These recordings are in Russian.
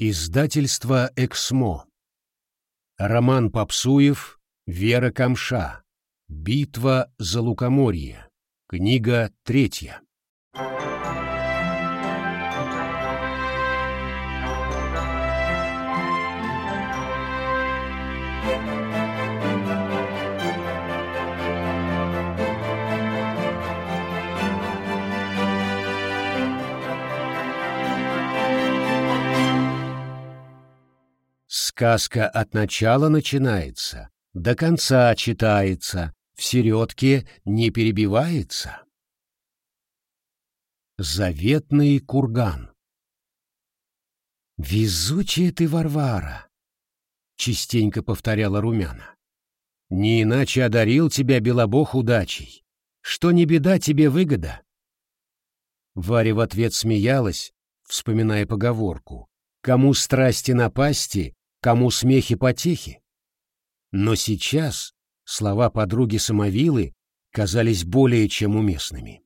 Издательство «Эксмо». Роман Попсуев, Вера Камша. Битва за Лукоморье. Книга третья. Сказка от начала начинается, до конца читается, в середке не перебивается. Заветный курган «Везучая ты, Варвара!» — частенько повторяла Румяна. «Не иначе одарил тебя Белобог удачей. Что не беда, тебе выгода». Варя в ответ смеялась, вспоминая поговорку. «Кому страсти напасти, кому смехи-потехи. Но сейчас слова подруги Самовилы казались более чем уместными.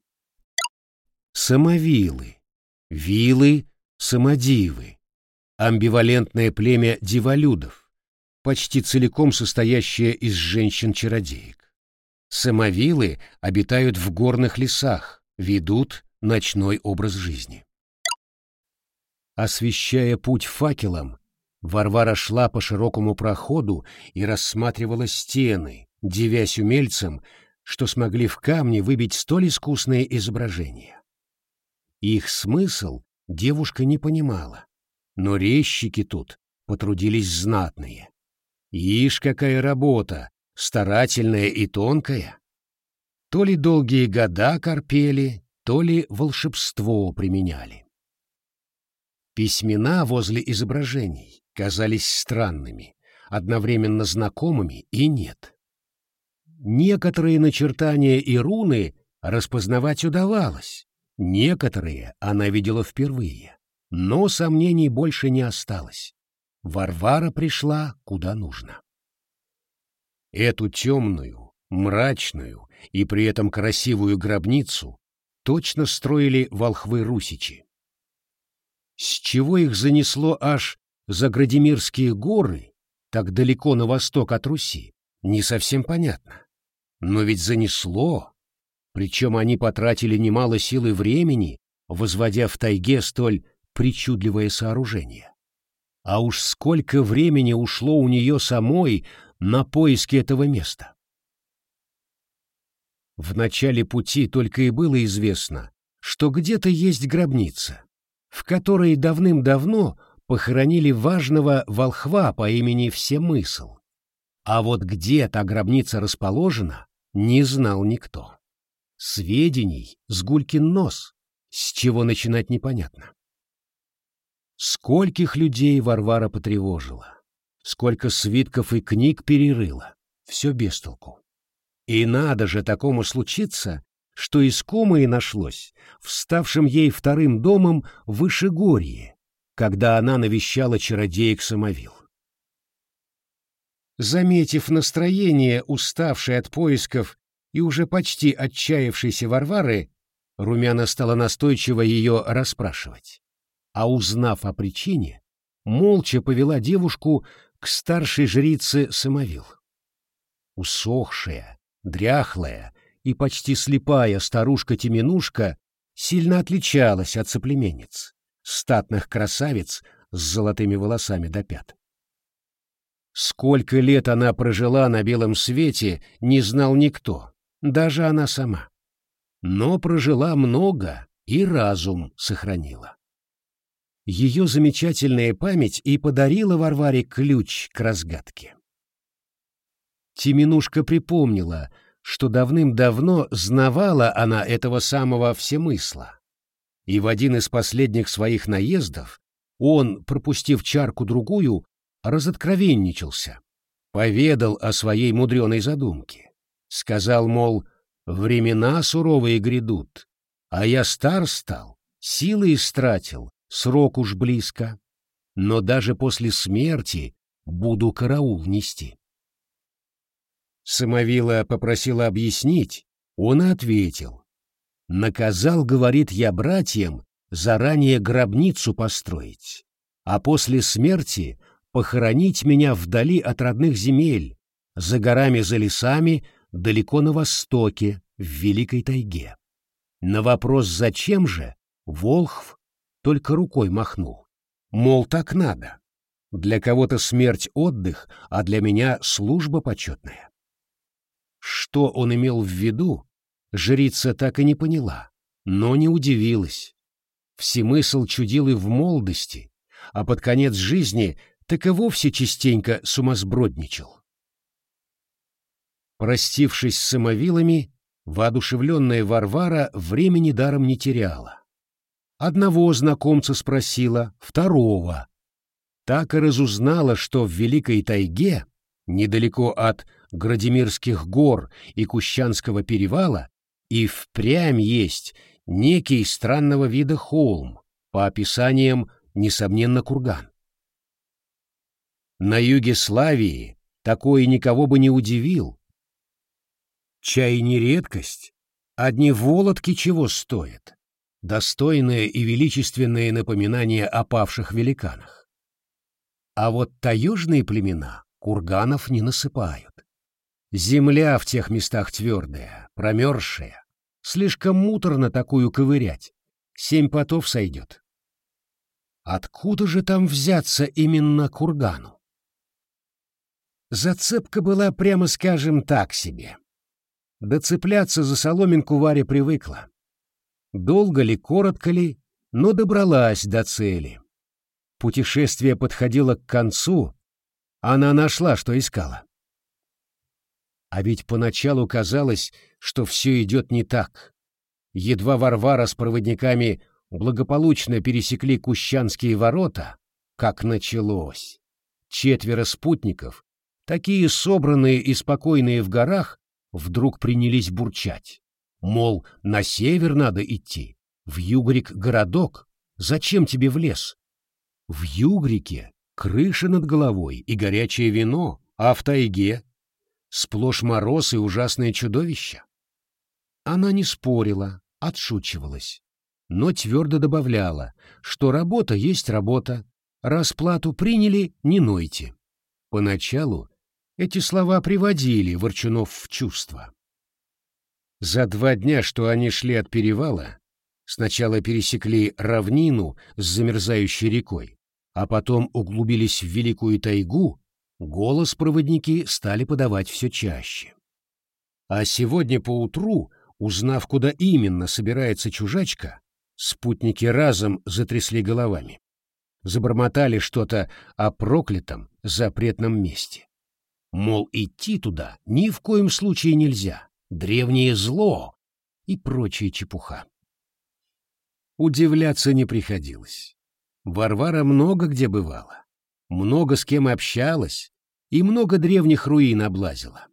Самовилы, вилы, самодивы, амбивалентное племя диволюдов, почти целиком состоящее из женщин-чародеек. Самовилы обитают в горных лесах, ведут ночной образ жизни. Освещая путь факелом, Варвара шла по широкому проходу и рассматривала стены, девясь умельцам, что смогли в камне выбить столь искусные изображения. Их смысл девушка не понимала, но резчики тут потрудились знатные. Ишь, какая работа, старательная и тонкая. То ли долгие года корпели, то ли волшебство применяли. Письмена возле изображений казались странными, одновременно знакомыми и нет. Некоторые начертания и руны распознавать удавалось, некоторые она видела впервые, но сомнений больше не осталось. Варвара пришла куда нужно. Эту темную, мрачную и при этом красивую гробницу точно строили волхвы-русичи. С чего их занесло аж за Градимирские горы, так далеко на восток от Руси, не совсем понятно. Но ведь занесло, причем они потратили немало сил и времени, возводя в тайге столь причудливое сооружение. А уж сколько времени ушло у нее самой на поиски этого места. В начале пути только и было известно, что где-то есть гробница, в которой давным-давно похоронили важного волхва по имени Всемысл. А вот где та гробница расположена, не знал никто. Сведений с Гулькин нос, с чего начинать непонятно. Скольких людей Варвара потревожила, сколько свитков и книг перерыла, все без толку. И надо же такому случиться, что искомое нашлось в ставшем ей вторым домом Вышегорье, когда она навещала чародеек Самовил. Заметив настроение, уставшей от поисков и уже почти отчаявшейся Варвары, Румяна стала настойчиво ее расспрашивать. А узнав о причине, молча повела девушку к старшей жрице Самовил. Усохшая, дряхлая и почти слепая старушка-теменушка сильно отличалась от соплеменниц статных красавиц с золотыми волосами до пят. Сколько лет она прожила на белом свете, не знал никто, даже она сама. Но прожила много и разум сохранила. Ее замечательная память и подарила Варваре ключ к разгадке. Тиминушка припомнила, что давным-давно знавала она этого самого всемысла и в один из последних своих наездов он, пропустив чарку-другую, разоткровенничался, поведал о своей мудреной задумке. Сказал, мол, времена суровые грядут, а я стар стал, силы истратил, срок уж близко, но даже после смерти буду караул нести. Самовила попросила объяснить, он ответил, Наказал, говорит я братьям, заранее гробницу построить, а после смерти похоронить меня вдали от родных земель, за горами, за лесами, далеко на востоке, в Великой тайге. На вопрос «зачем же?» Волхв только рукой махнул. Мол, так надо. Для кого-то смерть — отдых, а для меня — служба почетная. Что он имел в виду, жрица так и не поняла, но не удивилась. Всемысл чудил и в молодости, а под конец жизни так и вовсе частенько сумасбродничал. Простившись с самовилами, воодушевленная Варвара времени даром не теряла. Одного знакомца спросила, второго. Так и разузнала, что в Великой Тайге, недалеко от Градимирских гор и Кущанского перевала, и впрямь есть некий странного вида холм, по описаниям, несомненно, курган. На юге Славии такое никого бы не удивил. Чай не редкость, одни володки чего стоят, достойное и величественное напоминание о павших великанах. А вот таежные племена курганов не насыпают. Земля в тех местах твердая, промерзшая. Слишком муторно такую ковырять. Семь потов сойдет. Откуда же там взяться именно кургану? Зацепка была, прямо скажем, так себе. Доцепляться за соломинку Варя привыкла. Долго ли, коротко ли, но добралась до цели. Путешествие подходило к концу, она нашла, что искала. А ведь поначалу казалось, что все идет не так. Едва Варвара с проводниками благополучно пересекли Кущанские ворота, как началось. Четверо спутников, такие собранные и спокойные в горах, вдруг принялись бурчать. Мол, на север надо идти, в Югрик городок, зачем тебе в лес? В Югрике крыша над головой и горячее вино, а в тайге Сплошь мороз и ужасное чудовище. Она не спорила, отшучивалась, но твердо добавляла, что работа есть работа, расплату приняли, не нойте. Поначалу эти слова приводили Ворчунов в чувство. За два дня, что они шли от перевала, сначала пересекли равнину с замерзающей рекой, а потом углубились в Великую тайгу, Голос проводники стали подавать все чаще. А сегодня поутру, узнав, куда именно собирается чужачка, спутники разом затрясли головами. Забормотали что-то о проклятом запретном месте. Мол, идти туда ни в коем случае нельзя, древнее зло и прочая чепуха. Удивляться не приходилось. Варвара много где бывала много с кем общалась и много древних руин облазила.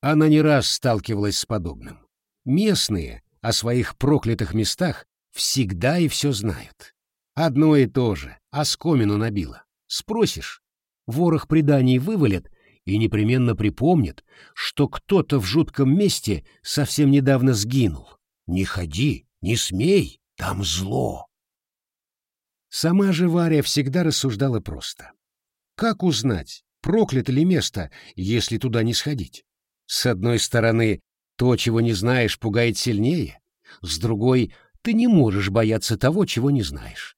Она не раз сталкивалась с подобным. Местные о своих проклятых местах всегда и все знают. Одно и то же, оскомину набило. Спросишь, ворох преданий вывалят и непременно припомнят, что кто-то в жутком месте совсем недавно сгинул. Не ходи, не смей, там зло. Сама же Варя всегда рассуждала просто. Как узнать, проклято ли место, если туда не сходить? С одной стороны, то, чего не знаешь, пугает сильнее, с другой, ты не можешь бояться того, чего не знаешь.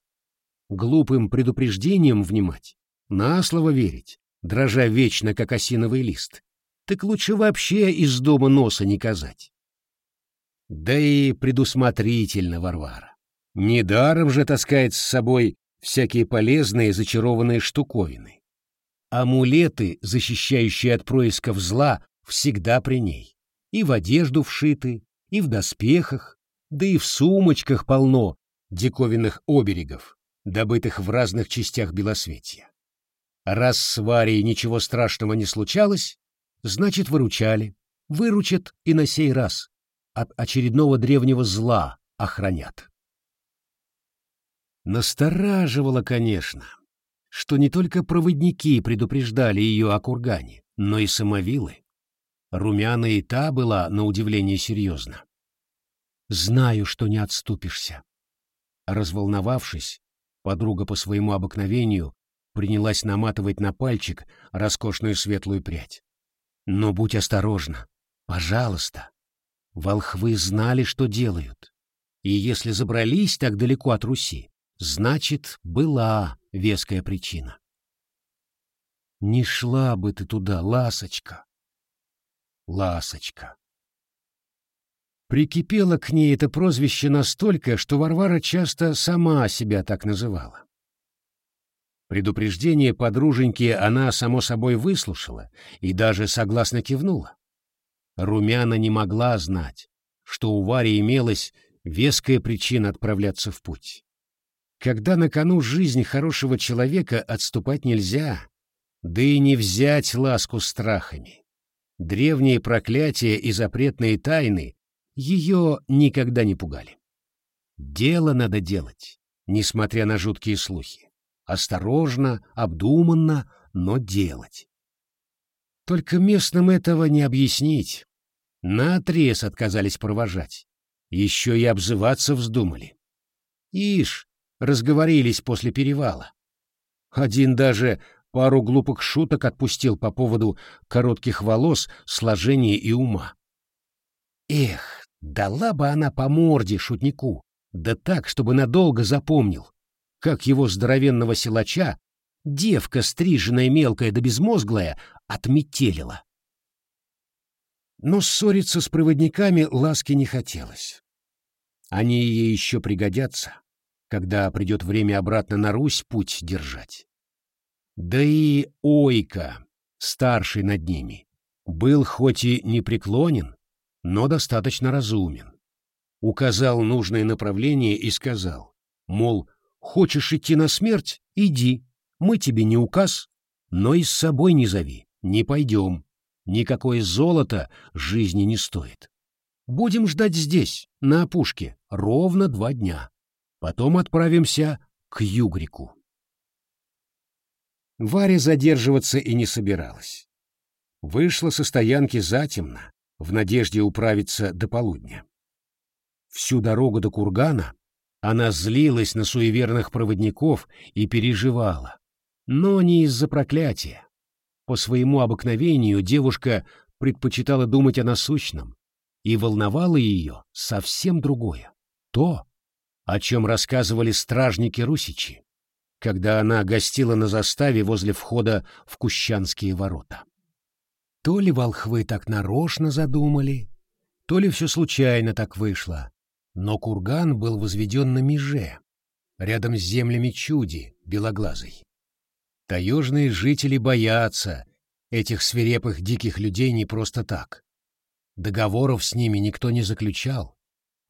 Глупым предупреждением внимать, на слово верить, дрожа вечно, как осиновый лист. Так лучше вообще из дома носа не казать. Да и предусмотрительно Варвара. Недаром же таскает с собой всякие полезные зачарованные штуковины. Амулеты, защищающие от происков зла, всегда при ней. И в одежду вшиты, и в доспехах, да и в сумочках полно диковинных оберегов, добытых в разных частях Белосветья. Раз с Варей ничего страшного не случалось, значит, выручали, выручат и на сей раз. От очередного древнего зла охранят. Настораживало, конечно, что не только проводники предупреждали ее о кургане, но и самовилы. Румяна и та была, на удивление, серьезна. «Знаю, что не отступишься». Разволновавшись, Подруга по своему обыкновению принялась наматывать на пальчик роскошную светлую прядь. Но будь осторожна, пожалуйста. Волхвы знали, что делают. И если забрались так далеко от Руси, значит, была веская причина. Не шла бы ты туда, ласочка. Ласочка. Прикипело к ней это прозвище настолько, что Варвара часто сама себя так называла. Предупреждение подруженьки она, само собой, выслушала и даже согласно кивнула. Румяна не могла знать, что у Вари имелась веская причина отправляться в путь. Когда на кону жизнь хорошего человека отступать нельзя, да и не взять ласку страхами. Древние проклятия и запретные тайны ее никогда не пугали. Дело надо делать, несмотря на жуткие слухи. Осторожно, обдуманно, но делать. Только местным этого не объяснить. Наотрез отказались провожать. Еще и обзываться вздумали. Ишь, разговорились после перевала. Один даже пару глупых шуток отпустил по поводу коротких волос, сложения и ума. Эх, дала бы она по морде шутнику, да так, чтобы надолго запомнил, как его здоровенного силача девка, стриженная мелкая да безмозглая, отметелила. Но ссориться с проводниками ласки не хотелось. Они ей еще пригодятся, когда придет время обратно на Русь путь держать. Да и Ойка, старший над ними, был хоть и непреклонен, но достаточно разумен. Указал нужное направление и сказал, мол, хочешь идти на смерть — иди, мы тебе не указ, но и с собой не зови, не пойдем. Никакое золото жизни не стоит. Будем ждать здесь, на опушке, ровно два дня. Потом отправимся к Югрику. Варя задерживаться и не собиралась. Вышла со стоянки затемно, в надежде управиться до полудня. Всю дорогу до кургана она злилась на суеверных проводников и переживала, но не из-за проклятия. По своему обыкновению девушка предпочитала думать о насущном, и волновало ее совсем другое. То, о чем рассказывали стражники-русичи когда она гостила на заставе возле входа в Кущанские ворота. То ли волхвы так нарочно задумали, то ли все случайно так вышло, но курган был возведен на меже, рядом с землями чуди, белоглазой. Таежные жители боятся этих свирепых диких людей не просто так. Договоров с ними никто не заключал,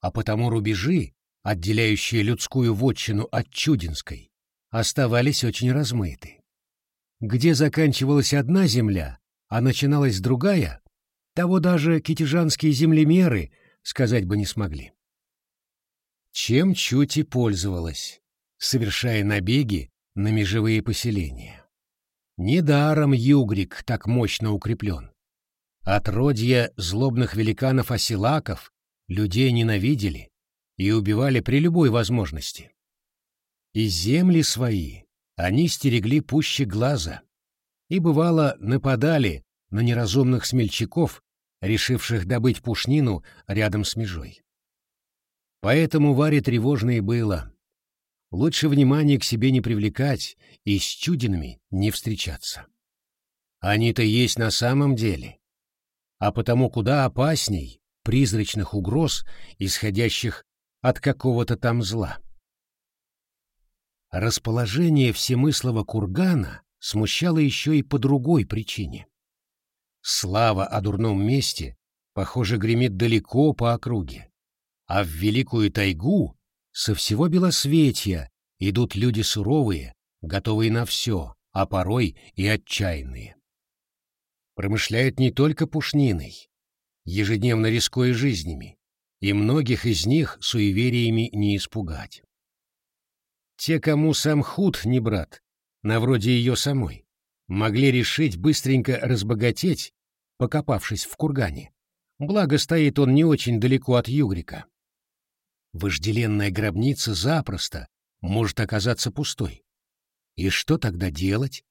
а потому рубежи, отделяющие людскую вотчину от чудинской, оставались очень размыты. Где заканчивалась одна земля, а начиналась другая, того даже китежанские землемеры сказать бы не смогли. Чем чуть и пользовалась, совершая набеги на межевые поселения. Недаром Югрик так мощно укреплен. Отродья злобных великанов-оселаков людей ненавидели и убивали при любой возможности. И земли свои они стерегли пуще глаза, и, бывало, нападали на неразумных смельчаков, решивших добыть пушнину рядом с межой. Поэтому Варе тревожно и было. Лучше внимание к себе не привлекать и с чудинами не встречаться. Они-то есть на самом деле, а потому куда опасней призрачных угроз, исходящих от какого-то там зла. Расположение всемыслого кургана смущало еще и по другой причине. Слава о дурном месте, похоже, гремит далеко по округе, а в Великую Тайгу со всего Белосветья идут люди суровые, готовые на все, а порой и отчаянные. Промышляют не только пушниной, ежедневно рискуя жизнями, и многих из них суевериями не испугать. Те, кому сам худ не брат, на вроде ее самой, могли решить быстренько разбогатеть, покопавшись в кургане. Благо стоит он не очень далеко от Югрика. Вожделенная гробница запросто может оказаться пустой. И что тогда делать?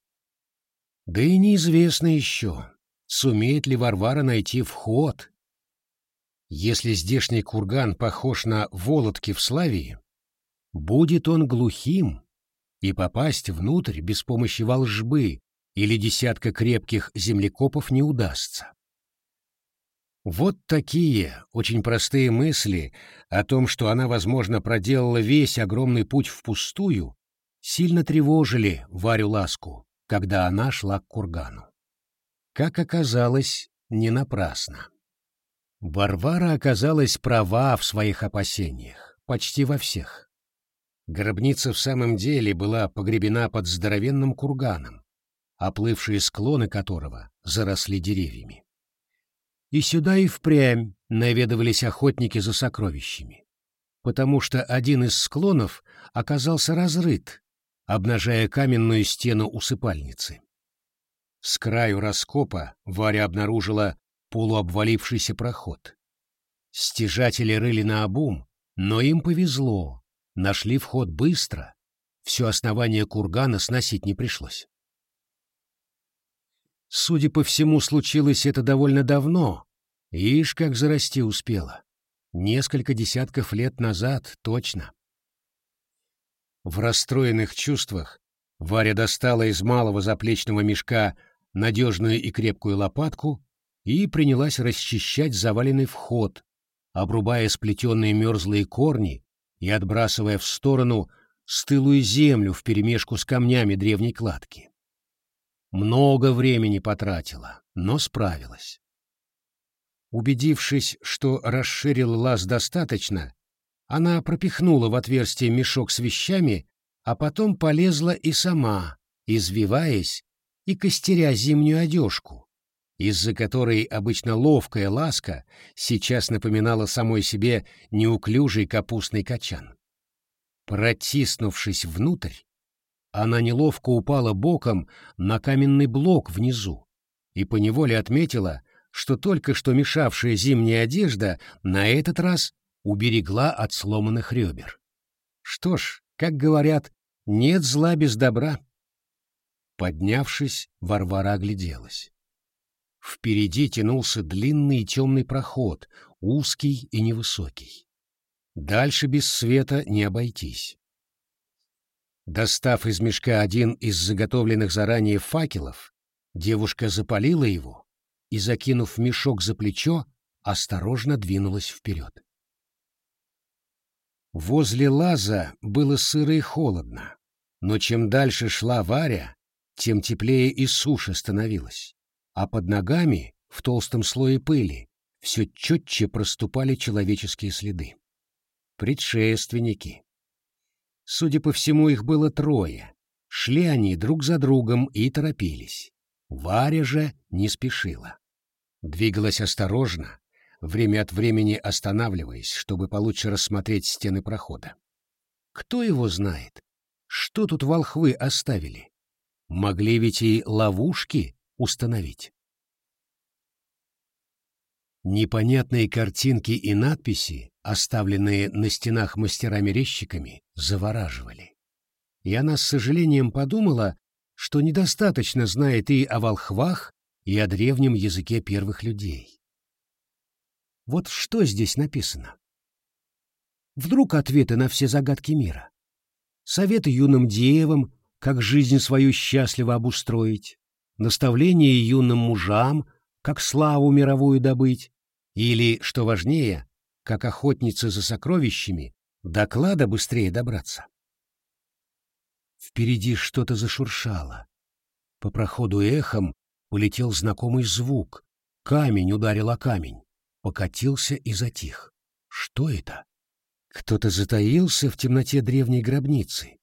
Да и неизвестно еще, сумеет ли Варвара найти вход. Если здешний курган похож на Володки в Славии, будет он глухим, и попасть внутрь без помощи волжбы или десятка крепких землекопов не удастся. Вот такие очень простые мысли о том, что она, возможно, проделала весь огромный путь впустую, сильно тревожили Варю Ласку, когда она шла к кургану. Как оказалось, не напрасно. Варвара оказалась права в своих опасениях, почти во всех. Гробница в самом деле была погребена под здоровенным курганом, оплывшие склоны которого заросли деревьями. И сюда и впрямь наведывались охотники за сокровищами, потому что один из склонов оказался разрыт, обнажая каменную стену усыпальницы. С краю раскопа Варя обнаружила полуобвалившийся проход. Стяжатели рыли на обум, но им повезло, нашли вход быстро, все основание кургана сносить не пришлось. Судя по всему, случилось это довольно давно, ишь как зарасти успела. Несколько десятков лет назад, точно. В расстроенных чувствах Варя достала из малого заплечного мешка надежную и крепкую лопатку и принялась расчищать заваленный вход, обрубая сплетенные мерзлые корни и отбрасывая в сторону стылую землю вперемешку с камнями древней кладки. Много времени потратила, но справилась. Убедившись, что расширил лаз достаточно, она пропихнула в отверстие мешок с вещами, а потом полезла и сама, извиваясь и костеря зимнюю одежку, из-за которой обычно ловкая ласка сейчас напоминала самой себе неуклюжий капустный качан. Протиснувшись внутрь, она неловко упала боком на каменный блок внизу и поневоле отметила, что только что мешавшая зимняя одежда на этот раз уберегла от сломанных ребер. Что ж, как говорят, нет зла без добра. Поднявшись, Варвара огляделась. Впереди тянулся длинный и темный проход, узкий и невысокий. Дальше без света не обойтись. Достав из мешка один из заготовленных заранее факелов, девушка запалила его и, закинув мешок за плечо, осторожно двинулась вперед. Возле лаза было сыро и холодно, но чем дальше шла Варя, тем теплее и суше становилось, а под ногами, в толстом слое пыли, все четче проступали человеческие следы. Предшественники. Судя по всему, их было трое. Шли они друг за другом и торопились. Варя же не спешила. Двигалась осторожно, время от времени останавливаясь, чтобы получше рассмотреть стены прохода. Кто его знает? Что тут волхвы оставили? Могли ведь и ловушки установить. Непонятные картинки и надписи, оставленные на стенах мастерами-резчиками, завораживали. И она с сожалением подумала, что недостаточно знает и о волхвах, и о древнем языке первых людей. Вот что здесь написано? Вдруг ответы на все загадки мира? Советы юным девам, как жизнь свою счастливо обустроить, наставления юным мужам, как славу мировую добыть, или, что важнее, как охотницы за сокровищами, до клада быстрее добраться. Впереди что-то зашуршало. По проходу эхом полетел знакомый звук. Камень ударил о камень, покатился и затих. Что это? Кто-то затаился в темноте древней гробницы?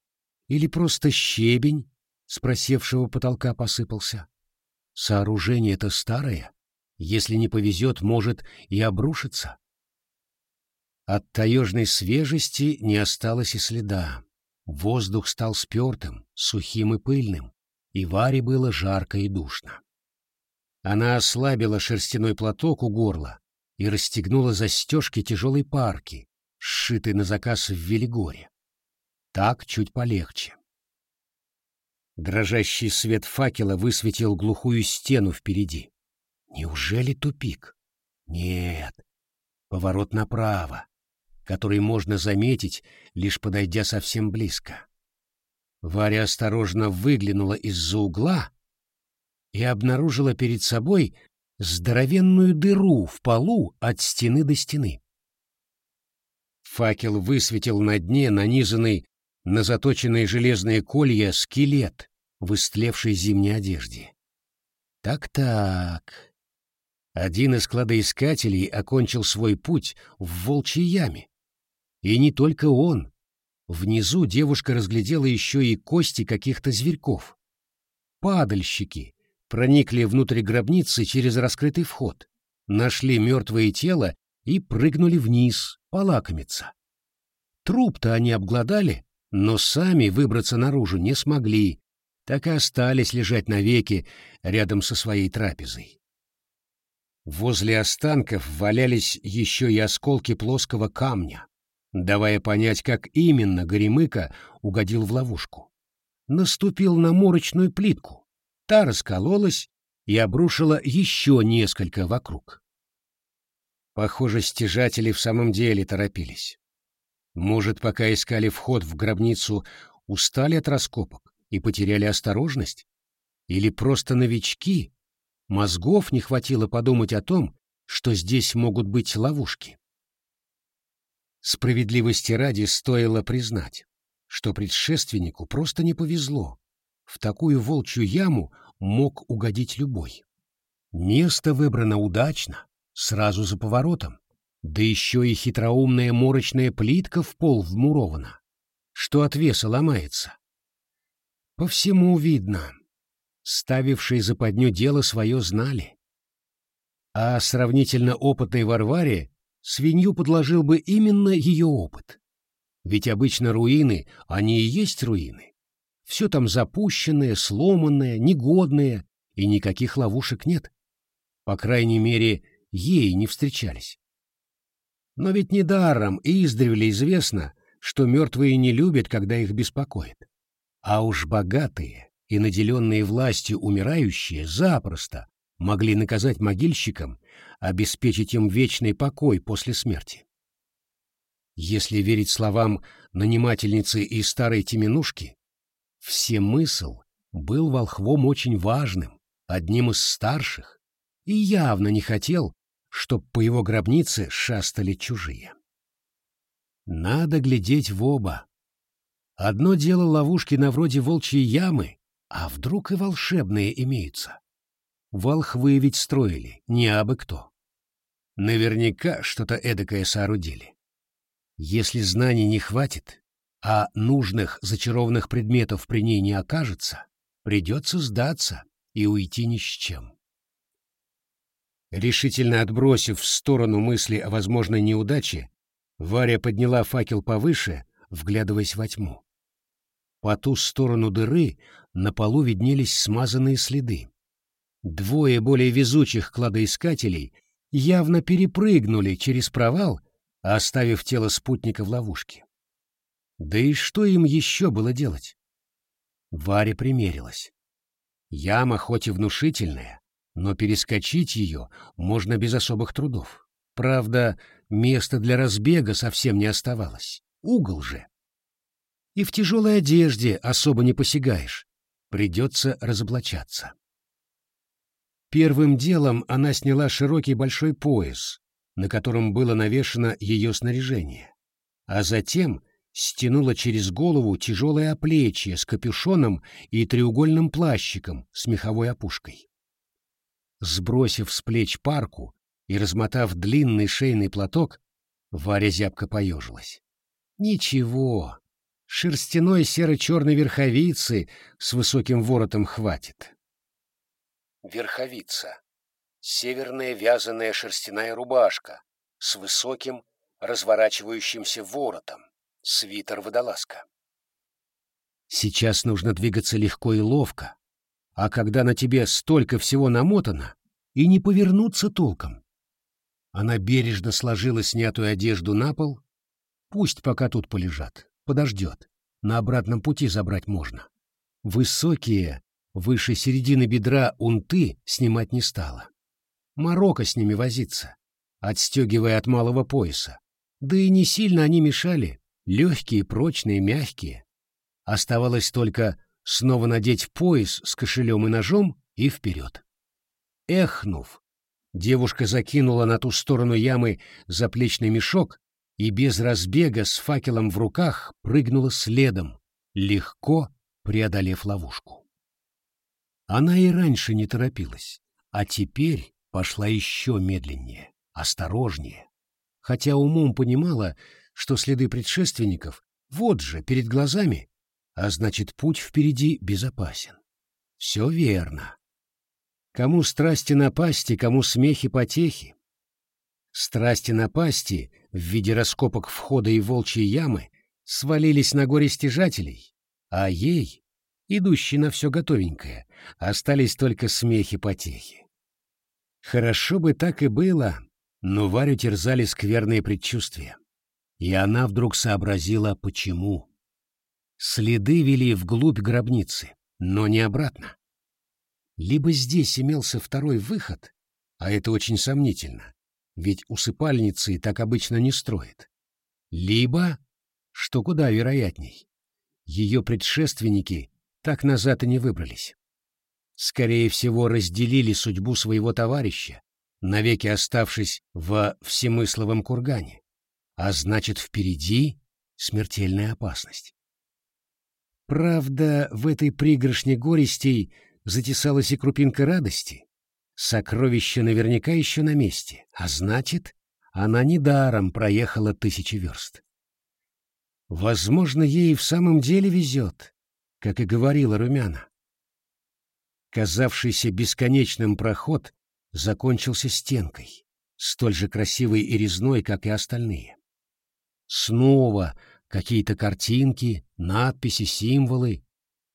Или просто щебень с просевшего потолка посыпался? Сооружение это старое, если не повезет, может и обрушиться. От таежной свежести не осталось и следа. Воздух стал спертым, сухим и пыльным, и Варе было жарко и душно. Она ослабила шерстяной платок у горла и расстегнула застежки тяжелой парки, сшитой на заказ в Велигоре. Так чуть полегче. Дрожащий свет факела высветил глухую стену впереди. Неужели тупик? Нет. Поворот направо, который можно заметить, лишь подойдя совсем близко. Варя осторожно выглянула из-за угла и обнаружила перед собой здоровенную дыру в полу от стены до стены. Факел высветил на дне нанизанный на заточенные железные колья скелет в истлевшей зимней одежде. Так-так. Один из кладоискателей окончил свой путь в волчьей яме. И не только он. Внизу девушка разглядела еще и кости каких-то зверьков. Падальщики проникли внутрь гробницы через раскрытый вход, нашли мертвое тело и прыгнули вниз, полакомиться. Труп-то они обглодали, но сами выбраться наружу не смогли, так и остались лежать навеки рядом со своей трапезой. Возле останков валялись еще и осколки плоского камня, давая понять, как именно Горемыка угодил в ловушку. Наступил на морочную плитку, та раскололась и обрушила еще несколько вокруг. Похоже, стяжатели в самом деле торопились. Может, пока искали вход в гробницу, устали от раскопок и потеряли осторожность? Или просто новички? Мозгов не хватило подумать о том, что здесь могут быть ловушки. Справедливости ради стоило признать, что предшественнику просто не повезло. В такую волчью яму мог угодить любой. Место выбрано удачно, сразу за поворотом. Да еще и хитроумная морочная плитка в пол вмурована, что от веса ломается. По всему видно. Ставившие западню дело свое знали. А сравнительно опытной Варваре свинью подложил бы именно ее опыт. Ведь обычно руины, они и есть руины. Все там запущенное, сломанное, негодное, и никаких ловушек нет. По крайней мере, ей не встречались. Но ведь недаром и издревле известно, что мертвые не любят, когда их беспокоит. А уж богатые и наделенные властью умирающие запросто могли наказать могильщикам, обеспечить им вечный покой после смерти. Если верить словам нанимательницы и старой Теменушки, всемысл был волхвом очень важным, одним из старших, и явно не хотел, чтоб по его гробнице шастали чужие. Надо глядеть в оба. Одно дело ловушки на вроде волчьей ямы, а вдруг и волшебные имеются. Волхвы ведь строили, не абы кто. Наверняка что-то эдакое соорудили. Если знаний не хватит, а нужных зачарованных предметов при ней не окажется, придется сдаться и уйти ни с чем. Решительно отбросив в сторону мысли о возможной неудаче, Варя подняла факел повыше, вглядываясь во тьму. По ту сторону дыры на полу виднелись смазанные следы. Двое более везучих кладоискателей явно перепрыгнули через провал, оставив тело спутника в ловушке. Да и что им еще было делать? Варя примерилась. Яма хоть и внушительная, но перескочить ее можно без особых трудов. Правда, места для разбега совсем не оставалось. Угол же. И в тяжелой одежде особо не посягаешь. Придется разоблачаться. Первым делом она сняла широкий большой пояс, на котором было навешано ее снаряжение, а затем стянула через голову тяжелое оплечье с капюшоном и треугольным плащиком с меховой опушкой. Сбросив с плеч парку и размотав длинный шейный платок, Варя зябко поежилась. Ничего, шерстяной серо-черной верховицы с высоким воротом хватит. Верховица. Северная вязаная шерстяная рубашка с высоким разворачивающимся воротом. Свитер-водолазка. Сейчас нужно двигаться легко и ловко, а когда на тебе столько всего намотано, и не повернуться толком. Она бережно сложила снятую одежду на пол, пусть пока тут полежат, подождет. на обратном пути забрать можно. Высокие, выше середины бедра унты снимать не стала. Марокко с ними возиться, отстегивая от малого пояса. Да и не сильно они мешали, легкие, прочные, мягкие. Оставалось только снова надеть пояс с кошелем и ножом и вперед. Эхнув, девушка закинула на ту сторону ямы заплечный мешок и без разбега с факелом в руках прыгнула следом, легко преодолев ловушку. Она и раньше не торопилась, а теперь пошла еще медленнее, осторожнее, хотя умом понимала, что следы предшественников вот же перед глазами, а значит, путь впереди безопасен. Все верно. Кому страсти напасти, кому смехи-потехи. Страсти напасти в виде раскопок входа и волчьей ямы свалились на горе стяжателей, а ей, идущей на все готовенькое, остались только смехи-потехи. Хорошо бы так и было, но Варю терзали скверные предчувствия. И она вдруг сообразила, почему. Следы вели вглубь гробницы, но не обратно. Либо здесь имелся второй выход, а это очень сомнительно, ведь усыпальницы так обычно не строят. Либо, что куда вероятней, ее предшественники так назад и не выбрались. Скорее всего, разделили судьбу своего товарища, навеки оставшись во всемысловом кургане, а значит, впереди смертельная опасность. Правда, в этой пригоршне горестей затесалась и крупинка радости. Сокровище наверняка еще на месте, а значит, она недаром проехала тысячи верст. Возможно, ей в самом деле везет, как и говорила Румяна. Казавшийся бесконечным проход закончился стенкой, столь же красивой и резной, как и остальные. Снова какие-то картинки, надписи, символы.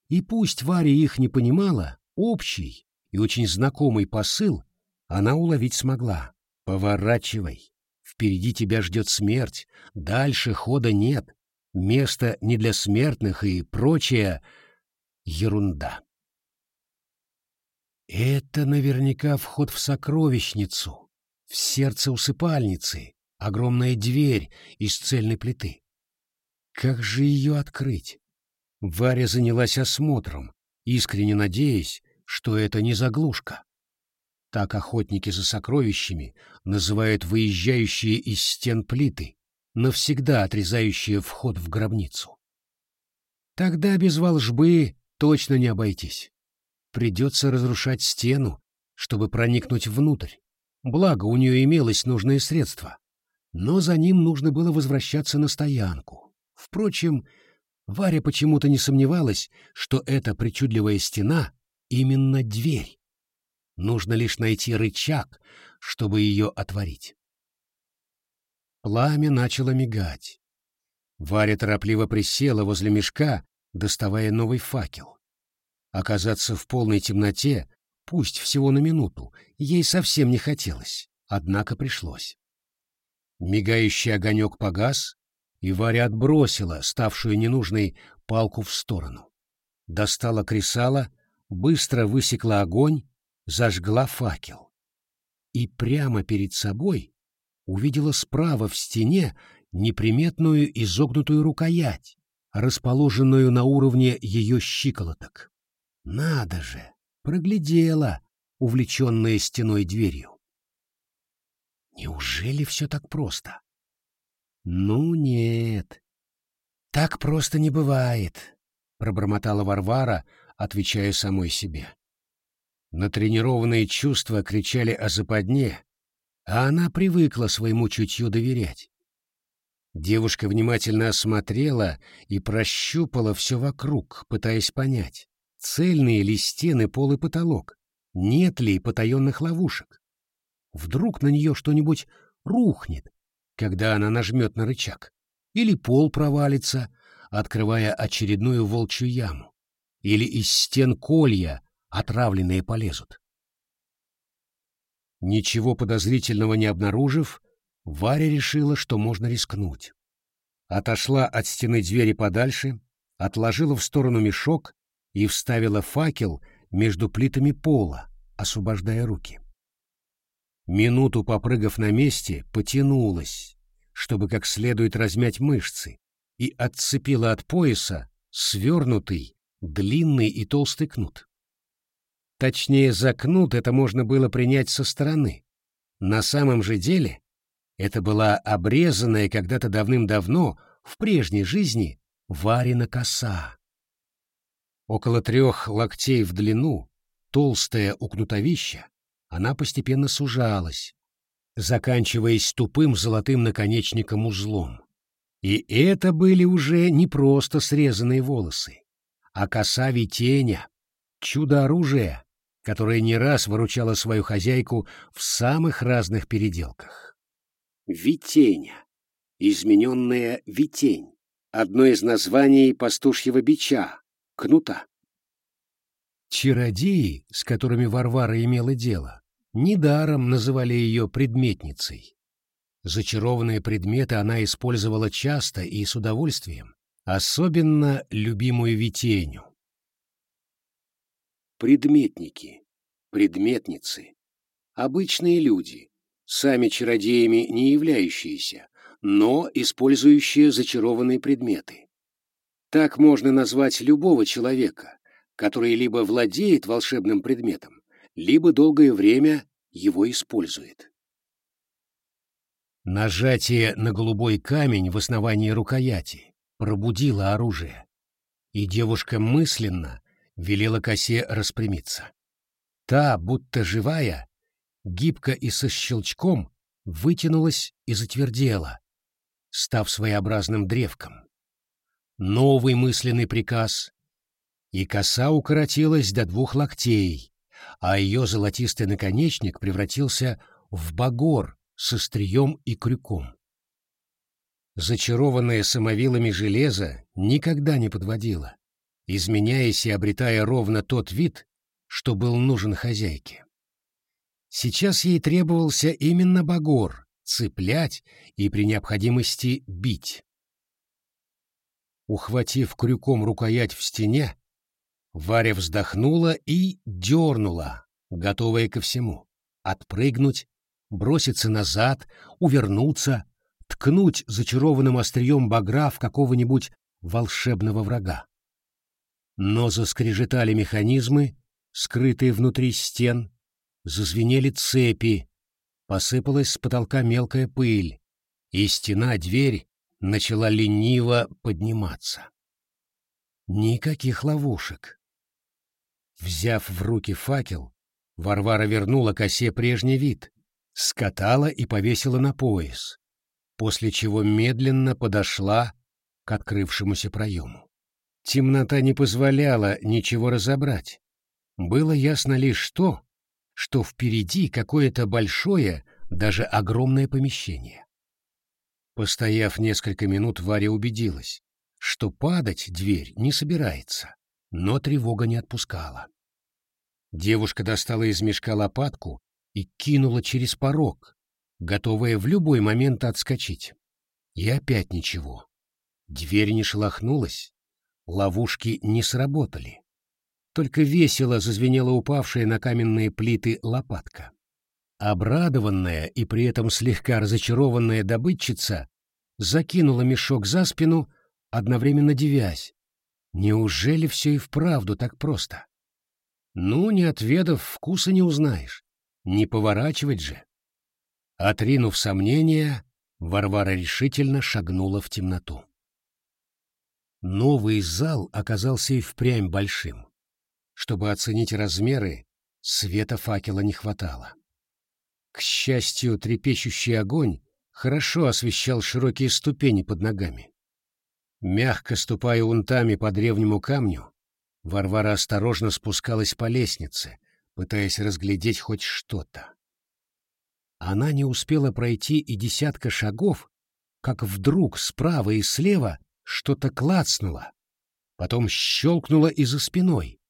И пусть Варя их не понимала, общий и очень знакомый посыл она уловить смогла. Поворачивай. Впереди тебя ждет смерть. Дальше хода нет. Место не для смертных и прочая ерунда. Это наверняка вход в сокровищницу, в сердце усыпальницы, огромная дверь из цельной плиты. Как же ее открыть? Варя занялась осмотром, искренне надеясь, что это не заглушка. Так охотники за сокровищами называют выезжающие из стен плиты, навсегда отрезающие вход в гробницу. Тогда без волжбы точно не обойтись. Придется разрушать стену, чтобы проникнуть внутрь. Благо, у нее имелось нужное средство. Но за ним нужно было возвращаться на стоянку. Впрочем, Варя почему-то не сомневалась, что эта причудливая стена — именно дверь. Нужно лишь найти рычаг, чтобы ее отворить. Пламя начало мигать. Варя торопливо присела возле мешка, доставая новый факел. Оказаться в полной темноте, пусть всего на минуту, ей совсем не хотелось, однако пришлось. Мигающий огонек погас, и Варя отбросила ставшую ненужной палку в сторону. Достала кресало, быстро высекла огонь, зажгла факел. И прямо перед собой увидела справа в стене неприметную изогнутую рукоять, расположенную на уровне ее щиколоток. Надо же, проглядела, увлеченная стеной дверью. Неужели все так просто? «Ну нет, так просто не бывает», — пробормотала Варвара, отвечая самой себе. Натренированные чувства кричали о западне, а она привыкла своему чутью доверять. Девушка внимательно осмотрела и прощупала все вокруг, пытаясь понять, цельные ли стены, пол и потолок, нет ли потаенных ловушек. Вдруг на нее что-нибудь рухнет, когда она нажмет на рычаг, или пол провалится, открывая очередную волчью яму, или из стен колья отравленные полезут. Ничего подозрительного не обнаружив, Варя решила, что можно рискнуть. Отошла от стены двери подальше, отложила в сторону мешок и вставила факел между плитами пола, освобождая руки. Минуту попрыгав на месте, потянулась, чтобы как следует размять мышцы, и отцепила от пояса свернутый, длинный и толстый кнут. Точнее, за кнут это можно было принять со стороны. На самом же деле это была обрезанная когда-то давным-давно, в прежней жизни, варена коса. Около трех локтей в длину, толстая у кнутовища, она постепенно сужалась, заканчиваясь тупым золотым наконечником-узлом. И это были уже не просто срезанные волосы, а коса витеня, чудо-оружие, которое не раз выручало свою хозяйку в самых разных переделках. Витеня, измененная витень, одно из названий пастушьего бича, кнута. Чародеи, с которыми Варвара имела дело, недаром называли ее предметницей. Зачарованные предметы она использовала часто и с удовольствием, особенно любимую Витеню. Предметники, предметницы, обычные люди, сами чародеями не являющиеся, но использующие зачарованные предметы. Так можно назвать любого человека, который либо владеет волшебным предметом, либо долгое время его использует. Нажатие на голубой камень в основании рукояти пробудило оружие, и девушка мысленно велела косе распрямиться. Та, будто живая, гибко и со щелчком вытянулась и затвердела, став своеобразным древком. Новый мысленный приказ, и коса укоротилась до двух локтей, а ее золотистый наконечник превратился в багор с острием и крюком. Зачарованное самовилами железо никогда не подводило, изменяясь и обретая ровно тот вид, что был нужен хозяйке. Сейчас ей требовался именно багор, цеплять и при необходимости бить. Ухватив крюком рукоять в стене, Варя вздохнула и дернула, готовая ко всему. Отпрыгнуть, броситься назад, увернуться, ткнуть зачарованным острием багра в какого-нибудь волшебного врага. Но заскрежетали механизмы, скрытые внутри стен, зазвенели цепи, посыпалась с потолка мелкая пыль, и стена-дверь начала лениво подниматься. Никаких ловушек. Взяв в руки факел, Варвара вернула косе прежний вид, скатала и повесила на пояс, после чего медленно подошла к открывшемуся проему. Темнота не позволяла ничего разобрать. Было ясно лишь то, что впереди какое-то большое, даже огромное помещение. Постояв несколько минут, Варя убедилась, что падать дверь не собирается но тревога не отпускала. Девушка достала из мешка лопатку и кинула через порог, готовая в любой момент отскочить. И опять ничего. Дверь не шелохнулась, ловушки не сработали. Только весело зазвенела упавшая на каменные плиты лопатка. Обрадованная и при этом слегка разочарованная добытчица закинула мешок за спину, одновременно девясь, Неужели все и вправду так просто? Ну, не отведав, вкуса не узнаешь. Не поворачивать же. Отринув сомнения, Варвара решительно шагнула в темноту. Новый зал оказался и впрямь большим. Чтобы оценить размеры, света факела не хватало. К счастью, трепещущий огонь хорошо освещал широкие ступени под ногами. Мягко ступая унтами по древнему камню, Варвара осторожно спускалась по лестнице, пытаясь разглядеть хоть что-то. Она не успела пройти и десятка шагов, как вдруг справа и слева что-то клацнуло, потом щелкнуло и за спиной,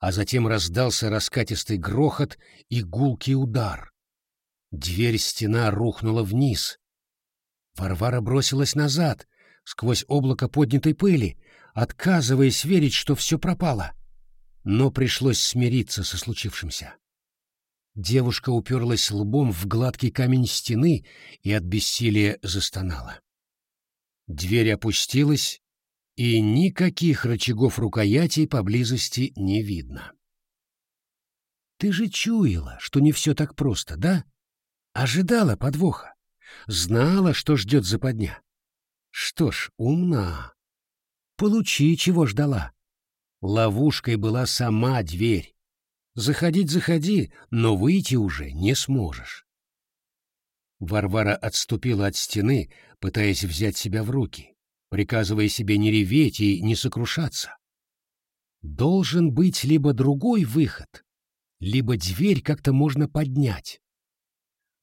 а затем раздался раскатистый грохот и гулкий удар. Дверь-стена рухнула вниз. Варвара бросилась назад, сквозь облако поднятой пыли, отказываясь верить, что все пропало. Но пришлось смириться со случившимся. Девушка уперлась лбом в гладкий камень стены и от бессилия застонала. Дверь опустилась, и никаких рычагов рукоятей поблизости не видно. Ты же чуяла, что не все так просто, да? Ожидала подвоха. Знала, что ждет западня. Что ж, умна. Получи, чего ждала. Ловушкой была сама дверь. Заходить заходи, но выйти уже не сможешь. Варвара отступила от стены, пытаясь взять себя в руки, приказывая себе не реветь и не сокрушаться. Должен быть либо другой выход, либо дверь как-то можно поднять.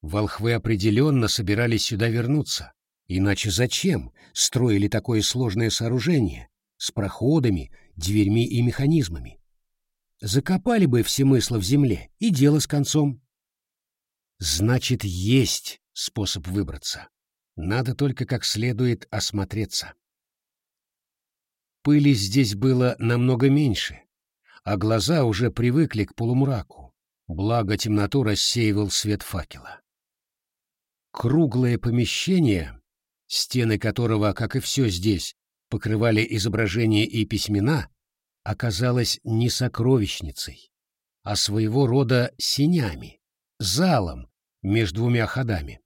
Волхвы определенно собирались сюда вернуться, иначе зачем строили такое сложное сооружение с проходами, дверьми и механизмами? Закопали бы все смысла в земле, и дело с концом. Значит, есть способ выбраться. Надо только как следует осмотреться. Пыли здесь было намного меньше, а глаза уже привыкли к полумраку, благо темноту рассеивал свет факела. Круглое помещение, стены которого, как и все здесь, покрывали изображения и письмена, оказалось не сокровищницей, а своего рода синями, залом между двумя ходами.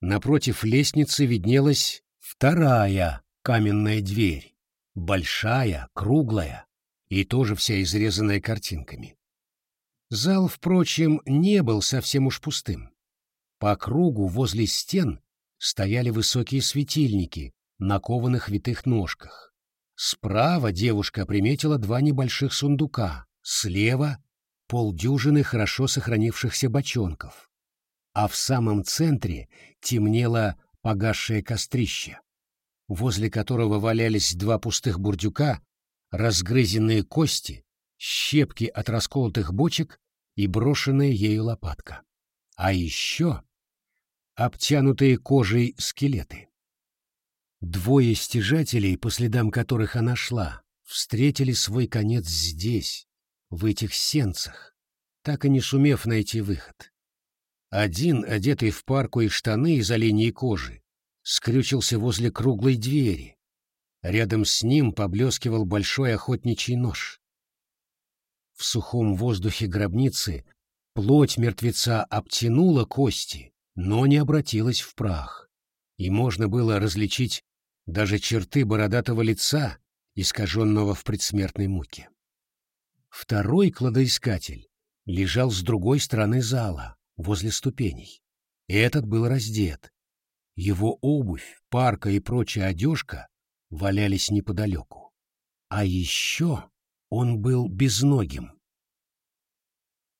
Напротив лестницы виднелась вторая каменная дверь, большая, круглая, и тоже вся изрезанная картинками. Зал, впрочем, не был совсем уж пустым. По кругу возле стен стояли высокие светильники на кованых витых ножках. Справа девушка приметила два небольших сундука, слева — полдюжины хорошо сохранившихся бочонков. А в самом центре темнело погасшее кострище, возле которого валялись два пустых бурдюка разгрызенные кости, щепки от расколотых бочек и брошенная ею лопатка. А еще обтянутые кожей скелеты. Двое стяжателей, по следам которых она шла, встретили свой конец здесь, в этих сенцах, так и не сумев найти выход. Один, одетый в парку и штаны из оленьей кожи, скрючился возле круглой двери, Рядом с ним поблескивал большой охотничий нож. В сухом воздухе гробницы плоть мертвеца обтянула кости, но не обратилась в прах, и можно было различить даже черты бородатого лица, искаженного в предсмертной муке. Второй кладоискатель лежал с другой стороны зала, возле ступеней. Этот был раздет. Его обувь, парка и прочая одежка валялись неподалеку. А еще он был безногим.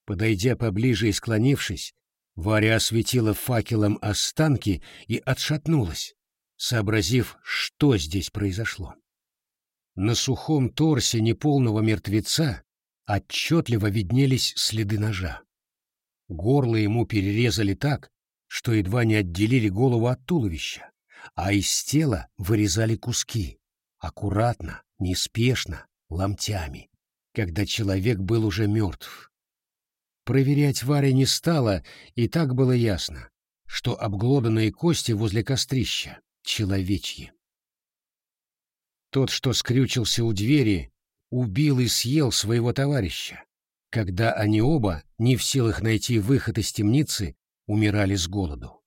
Подойдя поближе и склонившись, Варя осветила факелом останки и отшатнулась, сообразив, что здесь произошло. На сухом торсе неполного мертвеца отчетливо виднелись следы ножа. Горло ему перерезали так, что едва не отделили голову от туловища а из тела вырезали куски, аккуратно, неспешно, ломтями, когда человек был уже мертв. Проверять Варя не стала, и так было ясно, что обглоданные кости возле кострища — человечьи. Тот, что скрючился у двери, убил и съел своего товарища, когда они оба, не в силах найти выход из темницы, умирали с голоду.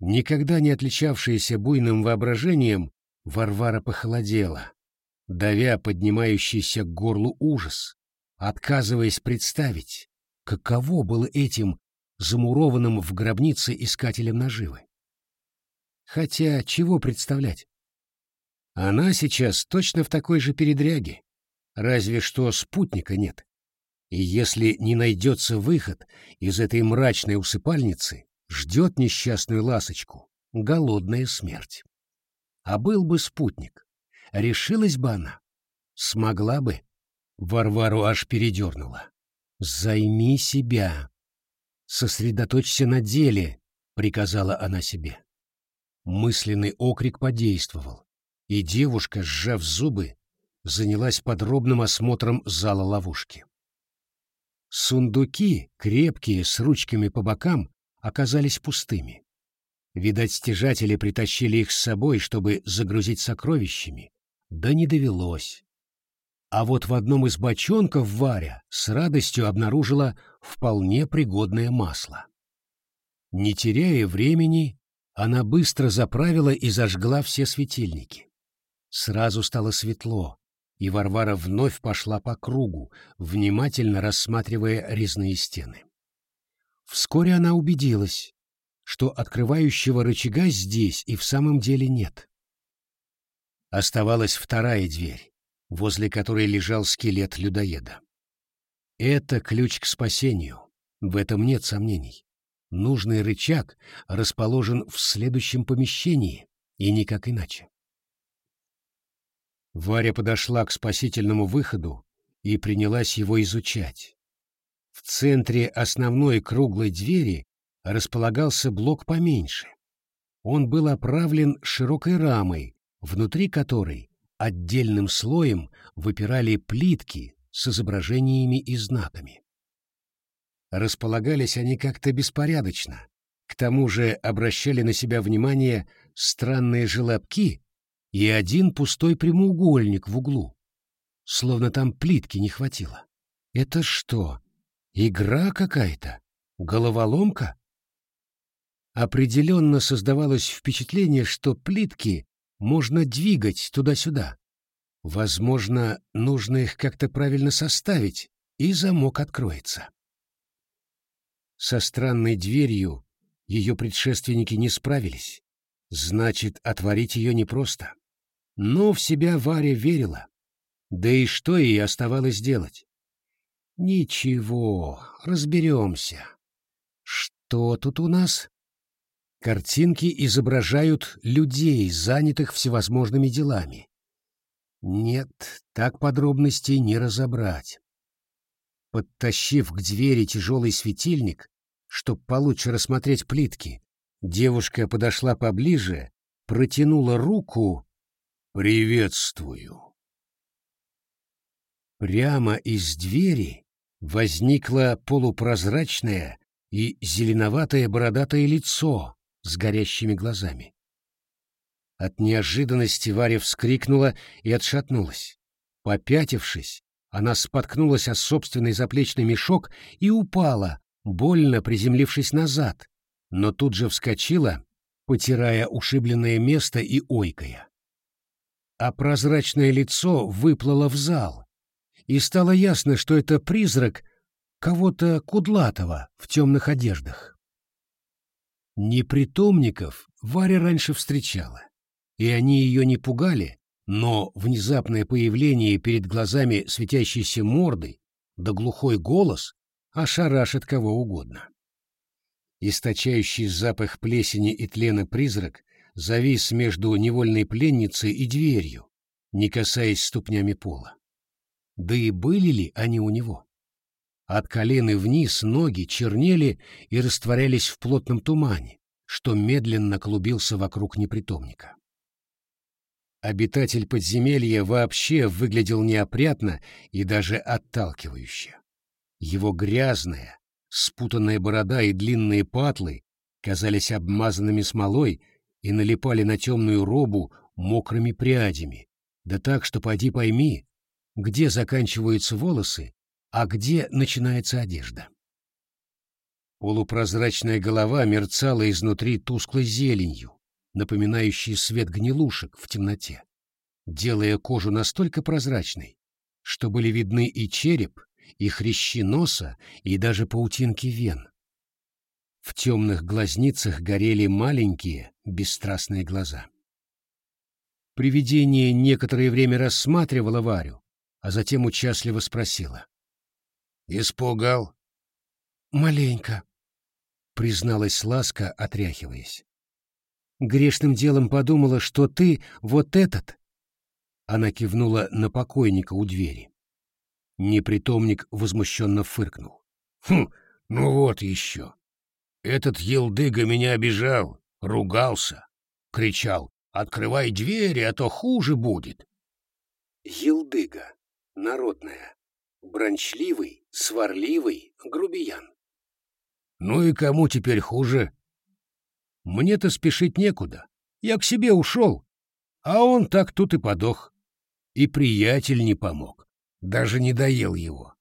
Никогда не отличавшаяся буйным воображением, Варвара похолодела, давя поднимающийся к горлу ужас, отказываясь представить, каково было этим замурованным в гробнице искателем наживы. Хотя чего представлять? Она сейчас точно в такой же передряге, разве что спутника нет. И если не найдется выход из этой мрачной усыпальницы, ждет несчастную ласочку голодная смерть. А был бы спутник, решилась бы она, смогла бы. Варвару аж передернула. «Займи себя. Сосредоточься на деле», — приказала она себе. Мысленный окрик подействовал. и девушка, сжав зубы, занялась подробным осмотром зала ловушки. Сундуки, крепкие, с ручками по бокам, оказались пустыми. Видать, стяжатели притащили их с собой, чтобы загрузить сокровищами, да не довелось. А вот в одном из бочонков Варя с радостью обнаружила вполне пригодное масло. Не теряя времени, она быстро заправила и зажгла все светильники. Сразу стало светло, и Варвара вновь пошла по кругу, внимательно рассматривая резные стены. Вскоре она убедилась, что открывающего рычага здесь и в самом деле нет. Оставалась вторая дверь, возле которой лежал скелет людоеда. Это ключ к спасению, в этом нет сомнений. Нужный рычаг расположен в следующем помещении, и никак иначе. Варя подошла к спасительному выходу и принялась его изучать. В центре основной круглой двери располагался блок поменьше. Он был оправлен широкой рамой, внутри которой отдельным слоем выпирали плитки с изображениями и знаками. Располагались они как-то беспорядочно, к тому же обращали на себя внимание странные желобки и один пустой прямоугольник в углу, словно там плитки не хватило. Это что, игра какая-то? Головоломка? Определенно создавалось впечатление, что плитки можно двигать туда-сюда. Возможно, нужно их как-то правильно составить, и замок откроется. Со странной дверью ее предшественники не справились. Значит, отворить ее непросто. Но в себя Варя верила. Да и что ей оставалось делать? Ничего, разберемся. Что тут у нас? Картинки изображают людей, занятых всевозможными делами. Нет, так подробностей не разобрать. Подтащив к двери тяжелый светильник, чтоб получше рассмотреть плитки, девушка подошла поближе, протянула руку «Приветствую». Прямо из двери возникло полупрозрачное и зеленоватое бородатое лицо с горящими глазами. От неожиданности Варя вскрикнула и отшатнулась. Попятившись, она споткнулась о собственный заплечный мешок и упала, больно приземлившись назад, но тут же вскочила, потирая ушибленное место и ойкая. А прозрачное лицо выплыло в зал, и стало ясно, что это призрак кого-то кудлатого в темных одеждах. Непритомников Варя раньше встречала, и они ее не пугали, но внезапное появление перед глазами светящейся морды да глухой голос ошарашит кого угодно. Источающий запах плесени и тлена призрак завис между невольной пленницей и дверью, не касаясь ступнями пола. Да и были ли они у него? От колены вниз ноги чернели и растворялись в плотном тумане, что медленно клубился вокруг непритомника. Обитатель подземелья вообще выглядел неопрятно и даже отталкивающе. Его грязная, спутанная борода и длинные патлы казались обмазанными смолой и налипали на темную робу мокрыми прядями, да так, что поди пойми, где заканчиваются волосы, а где начинается одежда. Полупрозрачная голова мерцала изнутри тусклой зеленью, напоминающей свет гнилушек в темноте, делая кожу настолько прозрачной, что были видны и череп, и хрящи носа, и даже паутинки вен. В темных глазницах горели маленькие, бесстрастные глаза. Привидение некоторое время рассматривало Варю, а затем участливо спросила. «Испугал?» «Маленько», — призналась Ласка, отряхиваясь. «Грешным делом подумала, что ты вот этот...» Она кивнула на покойника у двери. Непритомник возмущенно фыркнул. «Хм, ну вот еще. Этот елдыга меня обижал, ругался, кричал Открывай двери, а то хуже будет. Елдыга. Народная. Брончливый, сварливый, грубиян. Ну и кому теперь хуже? Мне-то спешить некуда. Я к себе ушел, а он так тут и подох. И приятель не помог, даже не доел его.